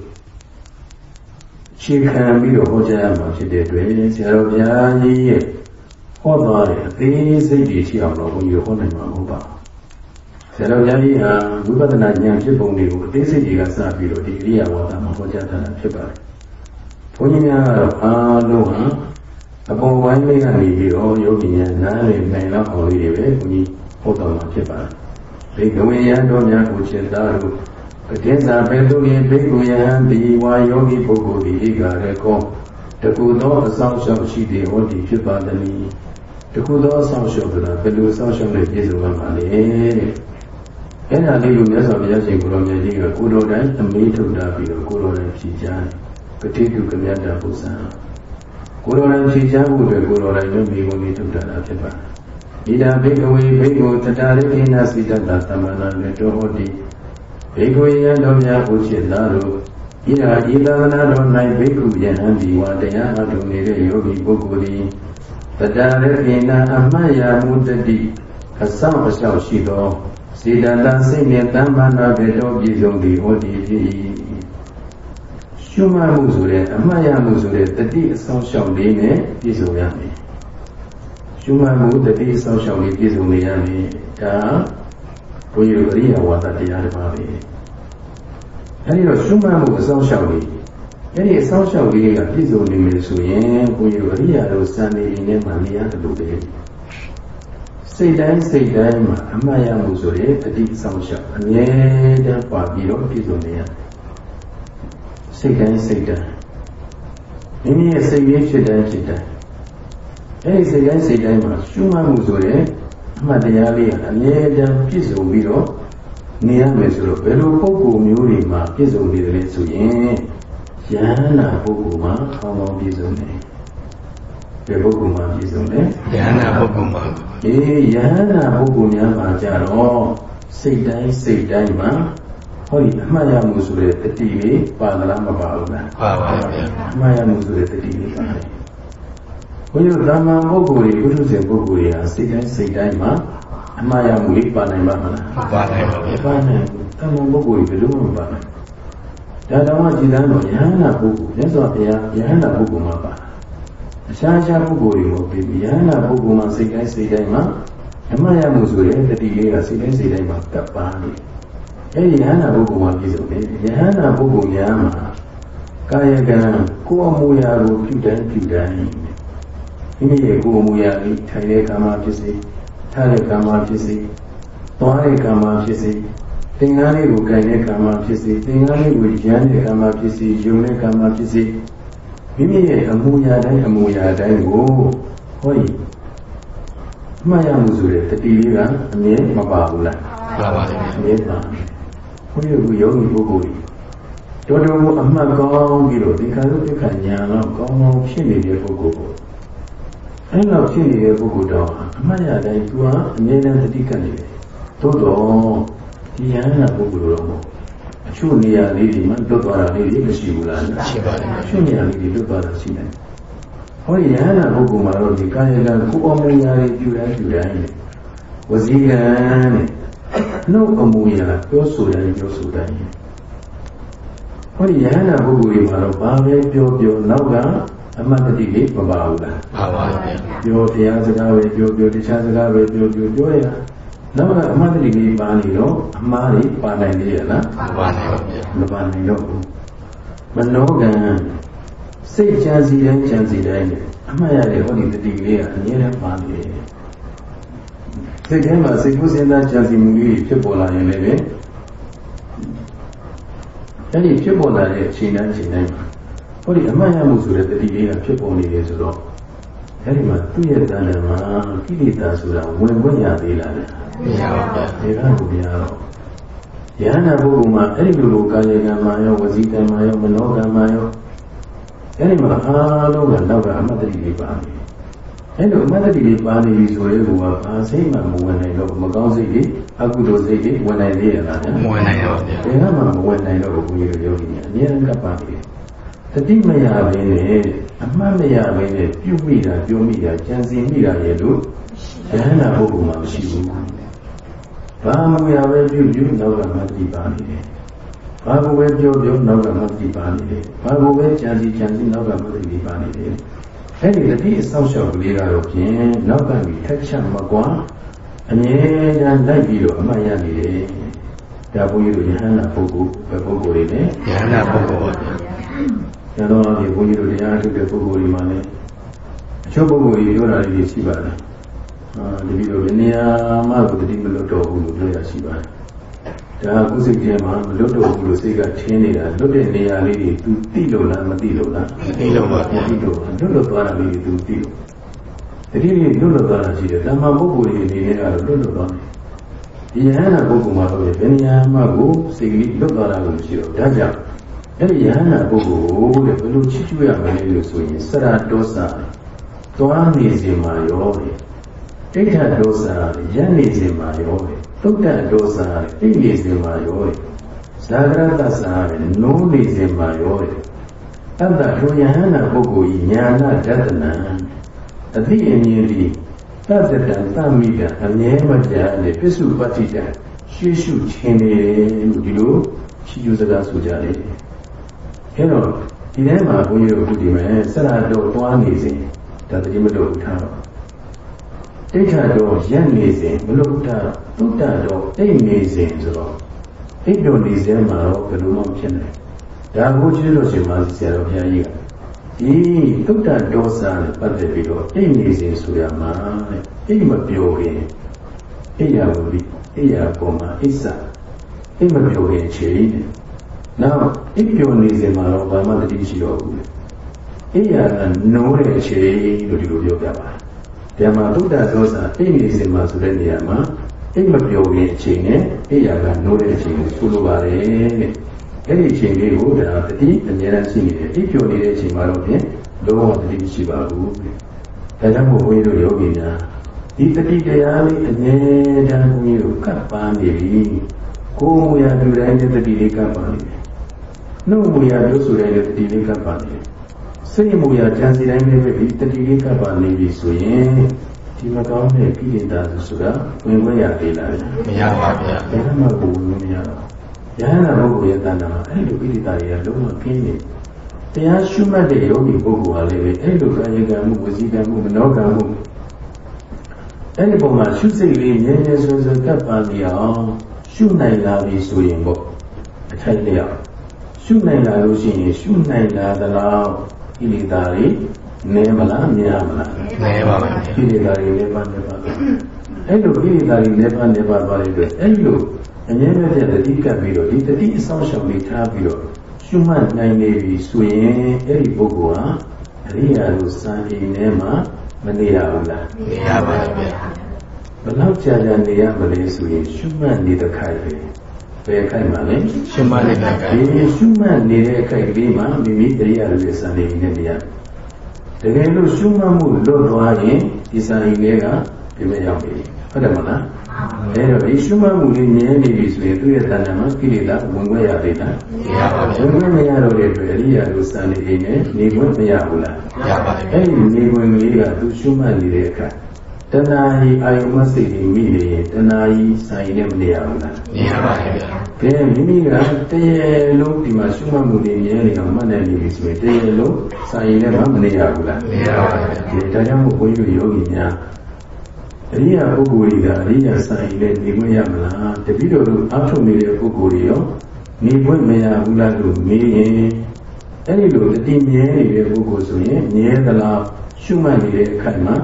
A: ရှင်းခံပြီးတော့ဟောကြားရမှာဖြစ်တဲ့အတွက်ဆရာတော်ဘုရားကြီးရဲ့ဟောသွားတဲ့အသေးစိတ်တွေရှိအောင်တော့ဘုန်းကြီးတို့ဟောနိုင်မှာမဟုတ်ပါဘူး ဆရာတော်ဘုရားကြီးဟာဝိပဿနာဉာဏ်ဖြစ်ပုံတွေကိုအသေးစိတ်တွေကစပြီးတော့ဒီအရိယာဝါဒမှာဟောကြားထားတာဖြစ်ပါတယ်ဘုန်းကြီးများကတော့အားလုံးဟာအပေါ်ပိုင်းလေးကနေပြီးတော့ယောဂီများနားလည်နိုင်လောက်အောင်လေးတွေပဲဘုန်းကြီးဟောတော်မှာဖြစ်ပါတယ်ဘေကဝေယံတော်များကိုစေတာတို့ပတိစ္ဆာဘေတုယေဘေကုယံဒီဝါယောဂီပုဂ္ဂိုလ်ဒီဧကရကောတကူသောအဆောင်ရှောက်ရှိသည်ဟောဒီဖြစ်ပါသည်တကူသောအဆောင်ရှောက်ဆိုတာဘယ်လိုအဆောင်ရှောက်နဲ့ပြည့်စုံမှာလဲတဲ့ အဲ့ဒါလေးကိုမြတ်စွာဘုရားရှင်ကိုရောမြတ်ကြီးကကိုတော်တိုင်းအမေးထုတ်တာပြီးတော့ကိုတော်တိုင်းဖြေချာပတိတုကမြတ်တာပု္ပ္ပံကိုယ်တော်တိုင်ဖြေချဖို့အတွက်ကိုယ်တော်တိုင်တို့မိကုန်ပြီးထုတ်တာဖြစ်ပါတယ်ဣဒာဘေကဝေဘေကိုတတရိကိနာစိတတသမဏလေတောဟောတိဘေကဝေယံတော်များဥจิตသားတို့ဣဒာဤသာသနာတော်၌ဘေကုယဟံဒီဝတရားအထုံနေတဲ့ယောဂီပုဂ္ဂိုလ်သည်တတရိကိနာအမှတ်ရမှုတတိအဆောင်အလျှောက်ရှိသော စေတသာစိတ်နှင့်တမ္မာနာဘေတော်ပြည်စုံသည်ဟောဒီဖြစ်၏ရှုမှတ်မှုဆိုတဲ့အမှတ်ရမှုဆိုတဲ့တတိအဆောင်လျှောက်လေးနဲ့ပြည့်စုံရမယ်ရှုမှတ်မှုတတိအဆောင်လျှောက်လေးပြည့်စုံနေရမယ်ဒါဘုရားအရိယဝါဒတရားတစ်ပါးပဲအဲဒီတော့ရှုမှတ်မှုအဆောင်လျှောက်လေးအဲဒီအဆောင်လျှောက်လေးကပြည့်စုံနေမယ်ဆိုရင်ဘုရားအရိယတို့စံနေနေမှနေရတယ်လို့ပဲ စိတ်တိုင်းစိတ်တိုင်းမှာအမှတ်ရမှုဆိုရဲတတိဆောင်ရှောက်အမြဲတမ်းပါပြီးတော့ပြည့်စုံနေရစိတ်တိုင်းစိတ်တိုင်းမိမိရဲ့စိတ်ရင်းဖြစ်တိုင်းဖြစ်တိုင်းအဲဒီစိတ်တိုင်းစိတ်တိုင်းမှာရှုမှတ်မှုဆိုရဲအမှတ်တရားလေးကအမြဲတမ်းပြည့်စုံပြီးတော့နေရမယ်ဆိုတော့ဘယ်လိုပုံကိုမျိုးတွေမှာပြည့်စုံနေတယ်လဲဆိုရင်ယန္နာပုဂ္ဂိုလ်မှာကောင်းကောင်းပြည့်စုံတယ် ဘယ်ပုဂ္ဂိုလ်မှာပြည့်စုံလဲ
B: ယန္နာပုဂ္ဂိုလ်မှာ
A: အေးယဟနာပုဂ္ဂိုလ်များမှာကြတော့စိတ်တိုင်းစိတ်တိုင်းမှာဟောဒီအမှတ်ရမှုဆိုတဲ့တတိလေးပါသလားမပါဘူးလား
B: ပါပါဗျာ
A: အမှတ်ရမှုဆိုတဲ့တတိလေးပါတယ်ဘုရားသာမန်ပုဂ္ဂိုလ်တွေပုထုဇဉ်ပုဂ္ဂိုလ်တွေဟာစိတ်တိုင်းစိတ်တိုင်းမှာအမှားရမှုလေးပါနိုင်ပါမလား
B: ပါနိုင်ပါဗျာ
A: ပါနိုင်ဘူးသာမန်ပုဂ္ဂိုလ်တွေဘယ်လိုမှမပါနိုင်ဒါတောင်မှကြည်တန်းတော့ယဟနာပုဂ္ဂိုလ်မြတ်စွာဘုရားယဟနာပုဂ္ဂိုလ်မှာပါ အခြားခြားပုဂ္ဂိုလ်တွေမဟုတ်ဘူးယဟနာပုဂ္ဂိုလ်မှာစိတ်တိုင်းစိတ်တိုင်းမှာအမှားရမှုဆိုတဲ့တတိလေးကစိတ်တိုင်းစိတ်တိုင်းမှာကပ်ပါနေအဲဒီယဟနာပုဂ္ဂိုလ်မှာပြည့်စုံတယ်ယဟနာပုဂ္ဂိုလ်များမှာကာယကံကိုယ်အမူအရာကိုပြုတိုင်းပြုတိုင်းမိမိရဲ့ကိုယ်အမူအရာလေးထိုင်တဲ့ကာမဖြစ်စေထားတဲ့ကာမဖြစ်စေသွားတဲ့ကာမဖြစ်စေသင်္ကန်းလေးကိုကြိုင်တဲ့ကာမဖြစ်စေသင်္ကန်းလေးကိုရမ်းတဲ့ကာမဖြစ်စေယုံတဲ့ကာမဖြစ်စေ မိမိရဲ့အမူအရာတိုင်းအမူအရာတိုင်းကိုဟောဒီအမှတ်ရမှုဆိုတဲ့တတိလေးကအမြဲမပါဘူးလား
B: ပါပါဗျာ
A: အမြဲပါဘုရားကယောဂီပုဂ္ဂိုလ်ကြီးတော်တော်အမှတ်ကောင်းပြီးတော့ဒီကာရုပ္ပခညာတော့ကောင်းကောင်းဖြစ်နေတဲ့ပုဂ္ဂိုလ်ပေါ့အဲ့လိုဖြစ်နေတဲ့ပုဂ္ဂိုလ်တော့အမှတ်ရတိုင်းသူကအမြဲတမ်းတတိကနေတယ်သို့တော့ဒီယန္နာပုဂ္ဂိုလ်တော့မဟုတ် အချို့နေရာလေးဒီမှာလွတ်သွားတာလေးတွေမရှိဘူးလား
B: ရှိပါတယ်ဗျာ
A: အချို့နေရာလေးတွေလွတ်သွားတာရှိတယ်ဟောဒီယန္နာပုဂ္ဂိုလ်မှာတော့ဒီကာယကံကိုယ်အမှုရာတွေပြုတိုင်းပြုတိုင်းနဲ့ဝစီကံနဲ့နှုတ်အမှုရာပြောဆိုတိုင်းပြောဆိုတိုင်းဟောဒီယန္နာပုဂ္ဂိုလ်တွေမှာတော့ဘာပဲပြောပြောနောက်ကအမတ်တတိလေးမပါဘူးလား
B: ပါပါဗျာ
A: ပြောတရားစကားပဲပြောပြောတခြားစကားပဲပြောပြောပြောရ နောက်ကအမှတ်တရလေးပါနေတော့အမှားတွေပါနိုင်လေရလား
B: ပါနိုင်ပါဗျာ
A: မပါနိုင်တော့ဘူးမနောကံစိတ်ကြံစီတိုင်းကြံစီတိုင်းနဲ့အမှတ်ရတဲ့ဟောဒီတတိလေးကအမြဲတမ်းပါနေတယ်စိတ်ထဲမှာစိတ်ကူးစဉ်းစားကြံစီမှုလေးဖြစ်ပေါ်လာရင်လည်းပဲအဲ့ဒီဖြစ်ပေါ်လာတဲ့အချိန်တိုင်းအချိန်တိုင်းမှာဟောဒီအမှတ်ရမှုဆိုတဲ့တတိလေးကဖြစ်ပေါ်နေတယ်ဆိုတော့ အဲ့ဒီမှာသူ့ရဲ့တဏ္ဍာမှာကိလေသာဆိုတာဝင်ခွင့်ရသေးလားလဲ
B: မရပါဗျာ
A: ဒီကဘုရားတော့ယန္နာပုဂ္ဂိုလ်မှာအဲ့ဒီလိုလိုကာယကံမှာရောဝစီကံမှာရောမနောကံမှာရောအဲ့ဒီမှာအားလုံးကနောက်ကအမတ္တိလေးပါနေအဲ့လိုအမတ္တိလေးပါနေပြီဆိုရဲကဘာစိတ်မှမဝင်နိုင်တော့မကောင်းစိတ်တွေအကုသိုလ်စိတ်တွေဝင်နိုင်သေးရလားဗျာ
B: မဝင်နိုင်တော့ဗျာ
A: ဘယ်မှမဝင်နိုင်တော့ဘူးဘုရားယောဂီများအများကြီးကပ်ပါနေတယ် တတိမရဘဲနဲ့အမှတ်မရဘဲနဲ့ပြုမိတာပြောမိတာကြံစည်မိတာရဲ့လို့ယဟနာပုဂ္ဂိုလ်မှာမရှိဘူးဘာမှမရပဲပြုပြုနောက်ကမတိပါနေတယ်ဘာကိုပဲပြောပြောနောက်ကမတိပါနေတယ်ဘာကိုပဲကြံစည်ကြံစည်နောက်ကမတိပါနေတယ်အဲ့ဒီတတိအဆောက်အအုံကလေးကတော့ဖြင့်နောက်ကနေထက်ချက်မကွာအမြဲတမ်းလိုက်ပြီးတော့အမှတ်ရနေတယ်ဒါဘုန်းကြီးတို့ယဟန္တာပုဂ္ဂိုလ်ပဲပုဂ္ဂိုလ်တွေနဲ့
B: ယန္နာပုဂ္ဂိုလ် ပါဗျာ
A: ကျန်တော့အပြင်ဘုန်းကြီးတို့တရားထုတ်တဲ့ပုဂ္ဂိုလ်တွေမှာလည်းအချို့ပုဂ္ဂိုလ်တွေပြောတာလေးရှိပါတယ်အာတတိယဘယ်နေရာမှကိုတတိမလွတ်တော့ဘူးလို့ပြောရရှိပါတယ်ဒါကုစိတ်ထဲမှာမလွတ်တော့ဘူးလို့စိတ်ကထင်းနေတာလွတ်တဲ့နေရာလေးတွေ तू သိလို့လားမသိလို့လား
B: ဒီလိုပါဗျာ
A: မသိလို့လွတ်လွတ်သွားတာလေးတွေ तू သိလို့တတိယလွတ်လွတ်သွားတာရှိတယ်တမန်ပုဂ္ဂိုလ်တွေအနေနဲ့ကတော့လွတ်လွတ်သွားတယ်ဒီယဟနာပုဂ္ဂိုလ်မှာတော့ဘယ်နေရာမှကိုစိတ်ကလေးလွတ်သွားတာကိုမရှိတော့ဒါကြောင့် အဲ့ဒီယဟနာပုဂ္ဂိုလ်တဲ့ဘယ်လိုချစ်ကျူရမလဲလို့ဆိုရင်စရတောစသွားနေစဉ်မှာရောတဲ့တိဋ္ဌဒောစရနေစဉ်မှာရောတဲ့သုတ်တဒောစအိနေစဉ်မှာရောတဲ့ဇာဂရတစရနိုးနေစဉ်မှာရောတဲ့အတ္တထိုယဟနာပုဂ္ဂိုလ်ဤညာနာဒတနာအတိအမြင်ဒီသတ္တတံသမိတံအမြဲမပြတ်တဲ့ပစ္စုပ္ပတ္တိတံရှေ့ရှုခြင်းတယ်လို့ဒီလိုရှိယူစကားဆိုကြတယ် အဲတော့ဒီထဲမှာဘုန်းကြီးတို့အခုဒီမဲ့ဆရာတော်သွားနေစဉ်ဒါတတိမတော်ထားတော့တိဋ္ဌတော်ရက်နေစဉ်မလို့ထားသုတ္တတော်အိတ်နေစဉ်ဆိုတော့အိတ်တော်နေစဉ်မှာတော့ဘယ်လိုမှဖြစ်နိုင်ဒါကိုကျေးဇူးတော်ရှင်ပါဆရာတော်ဘုရားကြီးကဒီသုတ္တတော်စာနဲ့ပတ်သက်ပြီးတော့အိတ်နေစဉ်ဆိုရမှာတဲ့အိတ်မပြောခင်အိယာဝိအိယာပေါ်မှာအိစ္ဆအိတ်မပြောခင်ခြေတဲ့ နောက်အိပ်ပျော်နေစဉ်မှာတော့ဘာမှတတိရှိတော့ဘူးအိယာကနိုးတဲ့အချိန်လို့ဒီလိုပြောပြပါတယ်။ဒါမှသုဒ္ဓသောစာအိပ်နေစဉ်မှာဆိုတဲ့နေရာမှာအိပ်မပျော်ခင်အချိန်နဲ့အိယာကနိုးတဲ့အချိန်ကိုဆိုလိုပါတယ်တဲ့။အဲ့ဒီအချိန်လေးကိုဒါတတိအများအားရှိနေတယ်။အိပ်ပျော်နေတဲ့အချိန်မှာတော့ဖြင့်လုံးဝတတိမရှိပါဘူးတဲ့။ဒါကြောင့်မို့ဘုန်းကြီးတို့ယောဂီများဒီတတိတရားလေးအမြဲတမ်းဘုန်းကြီးတို့ကပ်ပါနေပြီ။ကိုယ်မူရာလူတိုင်းတဲ့တတိလေးကပ်ပါနေတယ် နှုတ်မူရာတို့ဆိုတဲ့တတိလေးကပ်ပါနေတယ်စိတ်မူရာကြံစီတိုင်းလေးပဲဒီတတိလေးကပ်ပါနေပြီဆိုရင်ဒီမကောင်းတဲ့ကိလေသာဆိုတာဝင်ခွင့်ရသေးလား
B: မရပါဗျာ
A: ဘယ်မှကိုဝင်မရတော့ယဟနာပုဂ္ဂိုလ်ရဲ့တဏ္ဍာမှာအဲ့လိုကိလေသာတွေကလုံးဝကင်းနေတရားရှုမှတ်တဲ့ယောဂီပုဂ္ဂိုလ်ဟာလည်းပဲအဲ့လိုကာယကံမှုဝစီကံမှုမနောကံမှုအဲ့ဒီပုံမှာရှုစိတ်လေးငြင်းငြင်းဆွဆွကပ်ပါနေအောင်ရှုနိုင်လာပြီဆိုရင်ပေါ့အထိုက်လျောက် ရှုနိုင်လာလို့ရှိရင်ရှုနိုင်လာသလားကိလေသာတွေနည်းမလားများမလား
B: နေပါပါဗျာ
A: ကိလေသာတွေလည်းပါနေပါဘူးအဲ့လိုကိလေသာတွေလည်းပါနေပါပါလေအတွက်အဲ့လိုအငြင်းမဲ့တဲ့တတိကပ်ပြီးတော့ဒီတတိအဆောင်ရှောင်လေးထားပြီးတော့ရှုမှတ်နိုင်နေပြီဆိုရင်အဲ့ဒီပုဂ္ဂိုလ်ဟာအရိယာလိုစံအိမ်ထဲမှာမနေရဘူးလား
B: မရပါဗျာ
A: ဘယ်လောက်ကြာကြာနေရမလဲဆိုရင်ရှုမှတ်နေတဲ့ခိုက်ပဲ ဘယ်ခိုက်မှာလဲ
B: ရှင်းမနေတဲ့က
A: ဒီရှုမှတ်နေတဲ့အခိုက်ကလေးမှာမိမိတရားတွေစံနေနေနေရတယ်။တကယ်လို့ရှုမှတ်မှုလွတ်သွားရင်ဒီစံရည်လေးကပြည့်မရောက်ပြီ။ဟုတ်တယ်မလား။အဲတော့ဒီရှုမှတ်မှုလေးမြဲနေပြီဆိုရင်သူ့ရဲ့တဏ္ဍာမှာကိလေသာဝင်ခွင့်ရသေးလား
B: မရပါ။ဗျာ
A: ဝင်ခွင့်မရတော့တဲ့အတွက်အရိယာတို့စံနေနေနေခွင့်မရဘူးလား
B: ရပါ။ဗျာ
A: အဲဒီနေခွင့်လေးကသူရှုမှတ်နေတဲ့အခါ တဏှာကြီးအာယုမစိတ်ကြီးမိနေရင်တဏှာကြီးစံရည်နဲ့မနေရဘူးလား။
B: မရပါဗျာ
A: ကဲမိမိကတရေလုံးဒီမှာရှုမှတ်မှုတွေမြဲနေအောင်မှတ်နိုင်ပြီဆိုရင်တရေလုံးစာရင်လည်းမနေရဘူးလား
B: မရပါဗျာ
A: ဒီဒါကြောင့်မို့ဘုန်းကြီးတို့ယောဂီများအရိယာပုဂ္ဂိုလ်တွေကအရိယာစာရင်လည်းနေခွင့်ရမလားတပိတော်တို့အောက်ထုတ်နေတဲ့ပုဂ္ဂိုလ်တွေရောနေခွင့်မရဘူးလားလို့မေးရင်အဲ့ဒီလိုတတိမြဲနေတဲ့ပုဂ္ဂိုလ်ဆိုရင်မြဲသလားရှုမှတ်နေတဲ့အခိုက်မှာ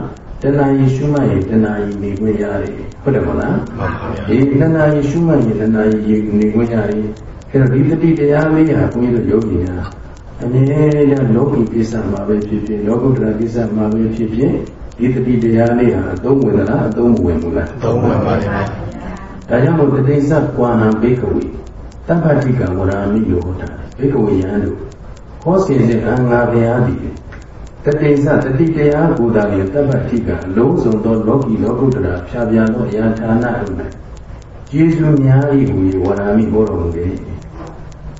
A: တဏှာကြီးရှုမှတ်ရင်တဏှာကြီးနေခွင့်ရတယ်ဟုတ်တယ်မလား
B: မှန်ပါဗျာ
A: ဒီတဏှာကြီးရှုမှတ်ရင်တဏှာကြီးနေခွင့်ရတယ်အဲတော့ဒီတတိတရားလေးဟာဘုန်းကြီးတို့ယောဂီများအမြဲတမ်းလောကီကိစ္စမှာပဲဖြစ်ဖြစ်လောကုတ္တရာကိစ္စမှာပဲဖြစ်ဖြစ်ဒီတတိတရားလေးဟာအသုံးဝင်သလားအသုံးမဝင်ဘူးလား
B: သုံးဝင်ပါဗျာ
A: ဒါကြောင့်မို့တတိသကွာဟံဘေကဝေတပ္ပတိကဝရာမိယောဟောတာဘေကဝေယံတို့ဟောစီစဉ်အင်္ဂါဘုရားသည် တတိသတတိတရားကိုယ်သာလျှင်တပ္ပတိကအလုံးစုံသောလောကီလောကုတ္တရာဖြာပြသောအရာဌာနတို့၌ယေရှုများ၏ဟူ၍ဝရာမိဟောတော်မူ၏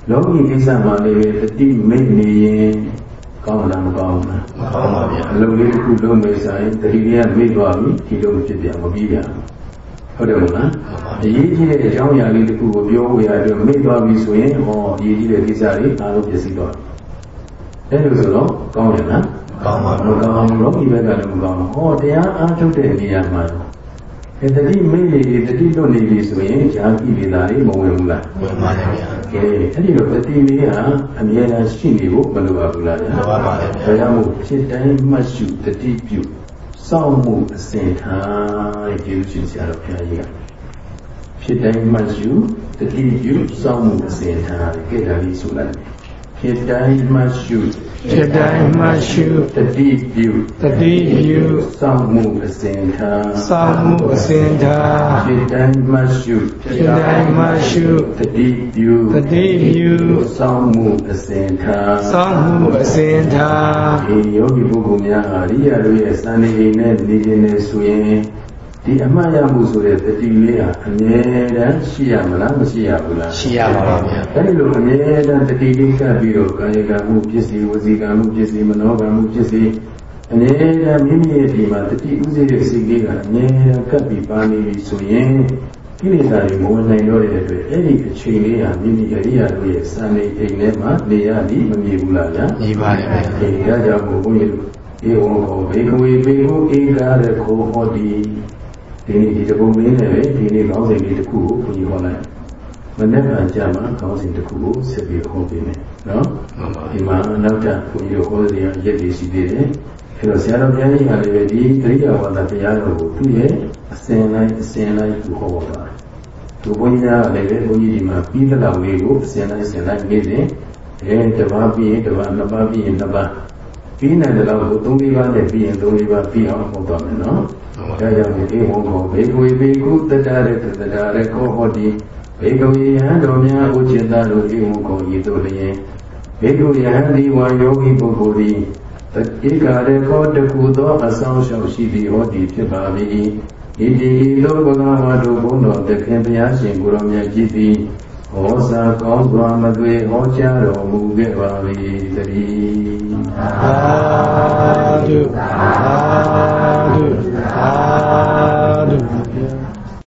A: လောကီကိစ္စမှာလည်းပဲတတိမိတ်နေရင်ကောင်းလားမကောင်းဘူးလား
B: မကောင်းပါဗျာ
A: အလုံးလေးတစ်ခုလုံးမေးဆိုင်တတိယမိတ်သွားပြီဒီလိုမဖြစ်ပြန်မပြီးပြန်ဘူးဟုတ်တယ်မလားအရေးကြီးတဲ့အကြောင်းအရာလေးတစ်ခုကိုပြောဖို့ရအတွက်မိတ်သွားပြီဆိုရင်ဟောအရေးကြီးတဲ့ကိစ္စတွေအားလုံးပြည့်စည်သွားတယ်အဲ့လိုဆိုတော့ကောင်းရလား
B: ကောင်းပါ
A: မကောင်းဘူးလောကီဘက်ကလည်းမကောင်းဘူးဟောတရားအားထုတ်တဲ့နေရာမှာအဲတတိမိတ်လေးတွေတတိလွတ်နေပြီဆိုရင်ဈာကိလေသာတွေမဝင်ဘူးလား
B: ဝင်ပါဗျာ
A: ကဲအဲ့ဒီလိုတတိလေးဟာအမြဲတမ်းရှိနေဖို့မလိုပါဘူးလားဗျာ
B: လိုပါပါဗျာ
A: ဒါကြောင့်မို့ဖြစ်တိုင်းမှတ်ရှုတတိပြုစောင့်မှုအစဉ်ထားကျေးဇူးရှင်ဆရာတော်ဘုရားကြီးကဖြစ်တိုင်းမှတ်ရှုတတိပြုစောင့်မှုအစဉ်ထားကြည့်တာလေးဆိုလိုက်ဖြဖြစ်တိုင်းမှရှု
C: ဖြစ်တိုင်းမှရှု
A: တတိပြု
C: တတိပြု
A: စောင့်မှုအစဉ်ထား
C: စောင့်မှုအစဉ်ထား
A: ဖြစ်တိုင်းမှရှု
C: ဖြစ်တိုင်းမှရှု
A: တတိပြု
C: တတိပြု
A: စောင့်မှုအစဉ်ထား
C: စောင့်မှုအစဉ်ထား
A: ဒီယောဂီပုဂ္ဂိုလ်များဟာရိယာတို့ရဲ့စံနေအိမ်နဲ့နေခြင်းနဲ့ဆိုရင် ဒီအမှတ်ရမှုဆိုတဲ့တတိလေးဟာအမြဲတမ်းရှိရမလားမရှိရဘူးလား
B: ရှိရပါပါဗျာ
A: အဲဒီလိုအမြဲတမ်းတတိလေးကပ်ပြီးတော့ကာယကံမှုဖြစ်စီဝစီကံမှုဖြစ်စီမနောကံမှုဖြစ်စီအမြဲတမ်းမိမိရဲ့ဒီမှာတတိဥစေတဲ့စိတ်လေးကအမြဲတမ်းကပ်ပြီးပါနေပြီဆိုရင်ကိလေသာတွေမဝင်နိုင်တော့တဲ့အတွက်အဲ့ဒီအချိန်လေးဟာမိမိအရိယာတို့ရဲ့စံနေအိမ်ထဲမှာနေရသည်မမြင်ဘူးလားဗျာ
B: ညီပါတယ်ဗျာ
A: ဒီရကြောင့်ဘုန်းကြီးတို့ဧဝံခောဘေကဝေဘေဟုဧကာရခောဟောတိ ဒီနေ့ဒီတပုံမင်းနဲ့ပဲဒီနေ့ခေါင်းစဉ်လေးတစ်ခုကိုဘုန်းကြီးဟောလိုက်မနေ့ကကြာမှာခေါင်းစဉ်တစ်ခုကိုဆက်ပြီးဟောပေးမယ်နော်
B: မှန်ပါ
A: ဒီမှာနောက်ထပ်ဘုန်းကြီးတို့ဟောစရာရက်တွေရှိသေးတယ်အဲတော့ဆရာတော်ဘုရားကြီးကလည်းပဲဒီတရိယာဝါဒတရားတော်ကိုသူ့ရဲ့အစဉ်လိုက်အစဉ်လိုက်သူဟောပါတယ်သူဘုန်းကြီးများကလည်းပဲဘုန်းကြီးဒီမှာပြီးသလောက်လေးကိုအစဉ်လိုက်အစဉ်လိုက်နေစဉ်အဲတပါးပြီးရင်တပါးနှစ်ပါးပြီးရင်နှစ်ပါးပြီးနိုင်တဲ့လောက်ကိုသုံးလေးပါးနဲ့ပြီးရင်သုံးလေးပါးပြီးအောင်ဟောသွားမယ်နော် ဒါကြောင့်ဒီဝံကောဘေကဝေဘေကုတတရတတရရခောဟောတိဘေကဝေယံတော်များဥจิตတို့ဒီဝံကောဤသို့လျင်ဘေကဝေယံဒီဝါယောဂီပုဂ္ဂိုလ်သည်ဧကရေခောတကူသောအဆောင်ရှောက်ရှိသည်ဟောဒီဖြစ်ပါ၏ဤဒီလိုဘဂဝါတို့ဘုန်းတော်သခင်ဘုရားရှင်ကိုရောမြတ်ကြီးသည်ဟောစာကောင်းစွာမသွေဟောကြားတော်မူခဲ့ပါ၏တည်း
C: သာဓုသာဓု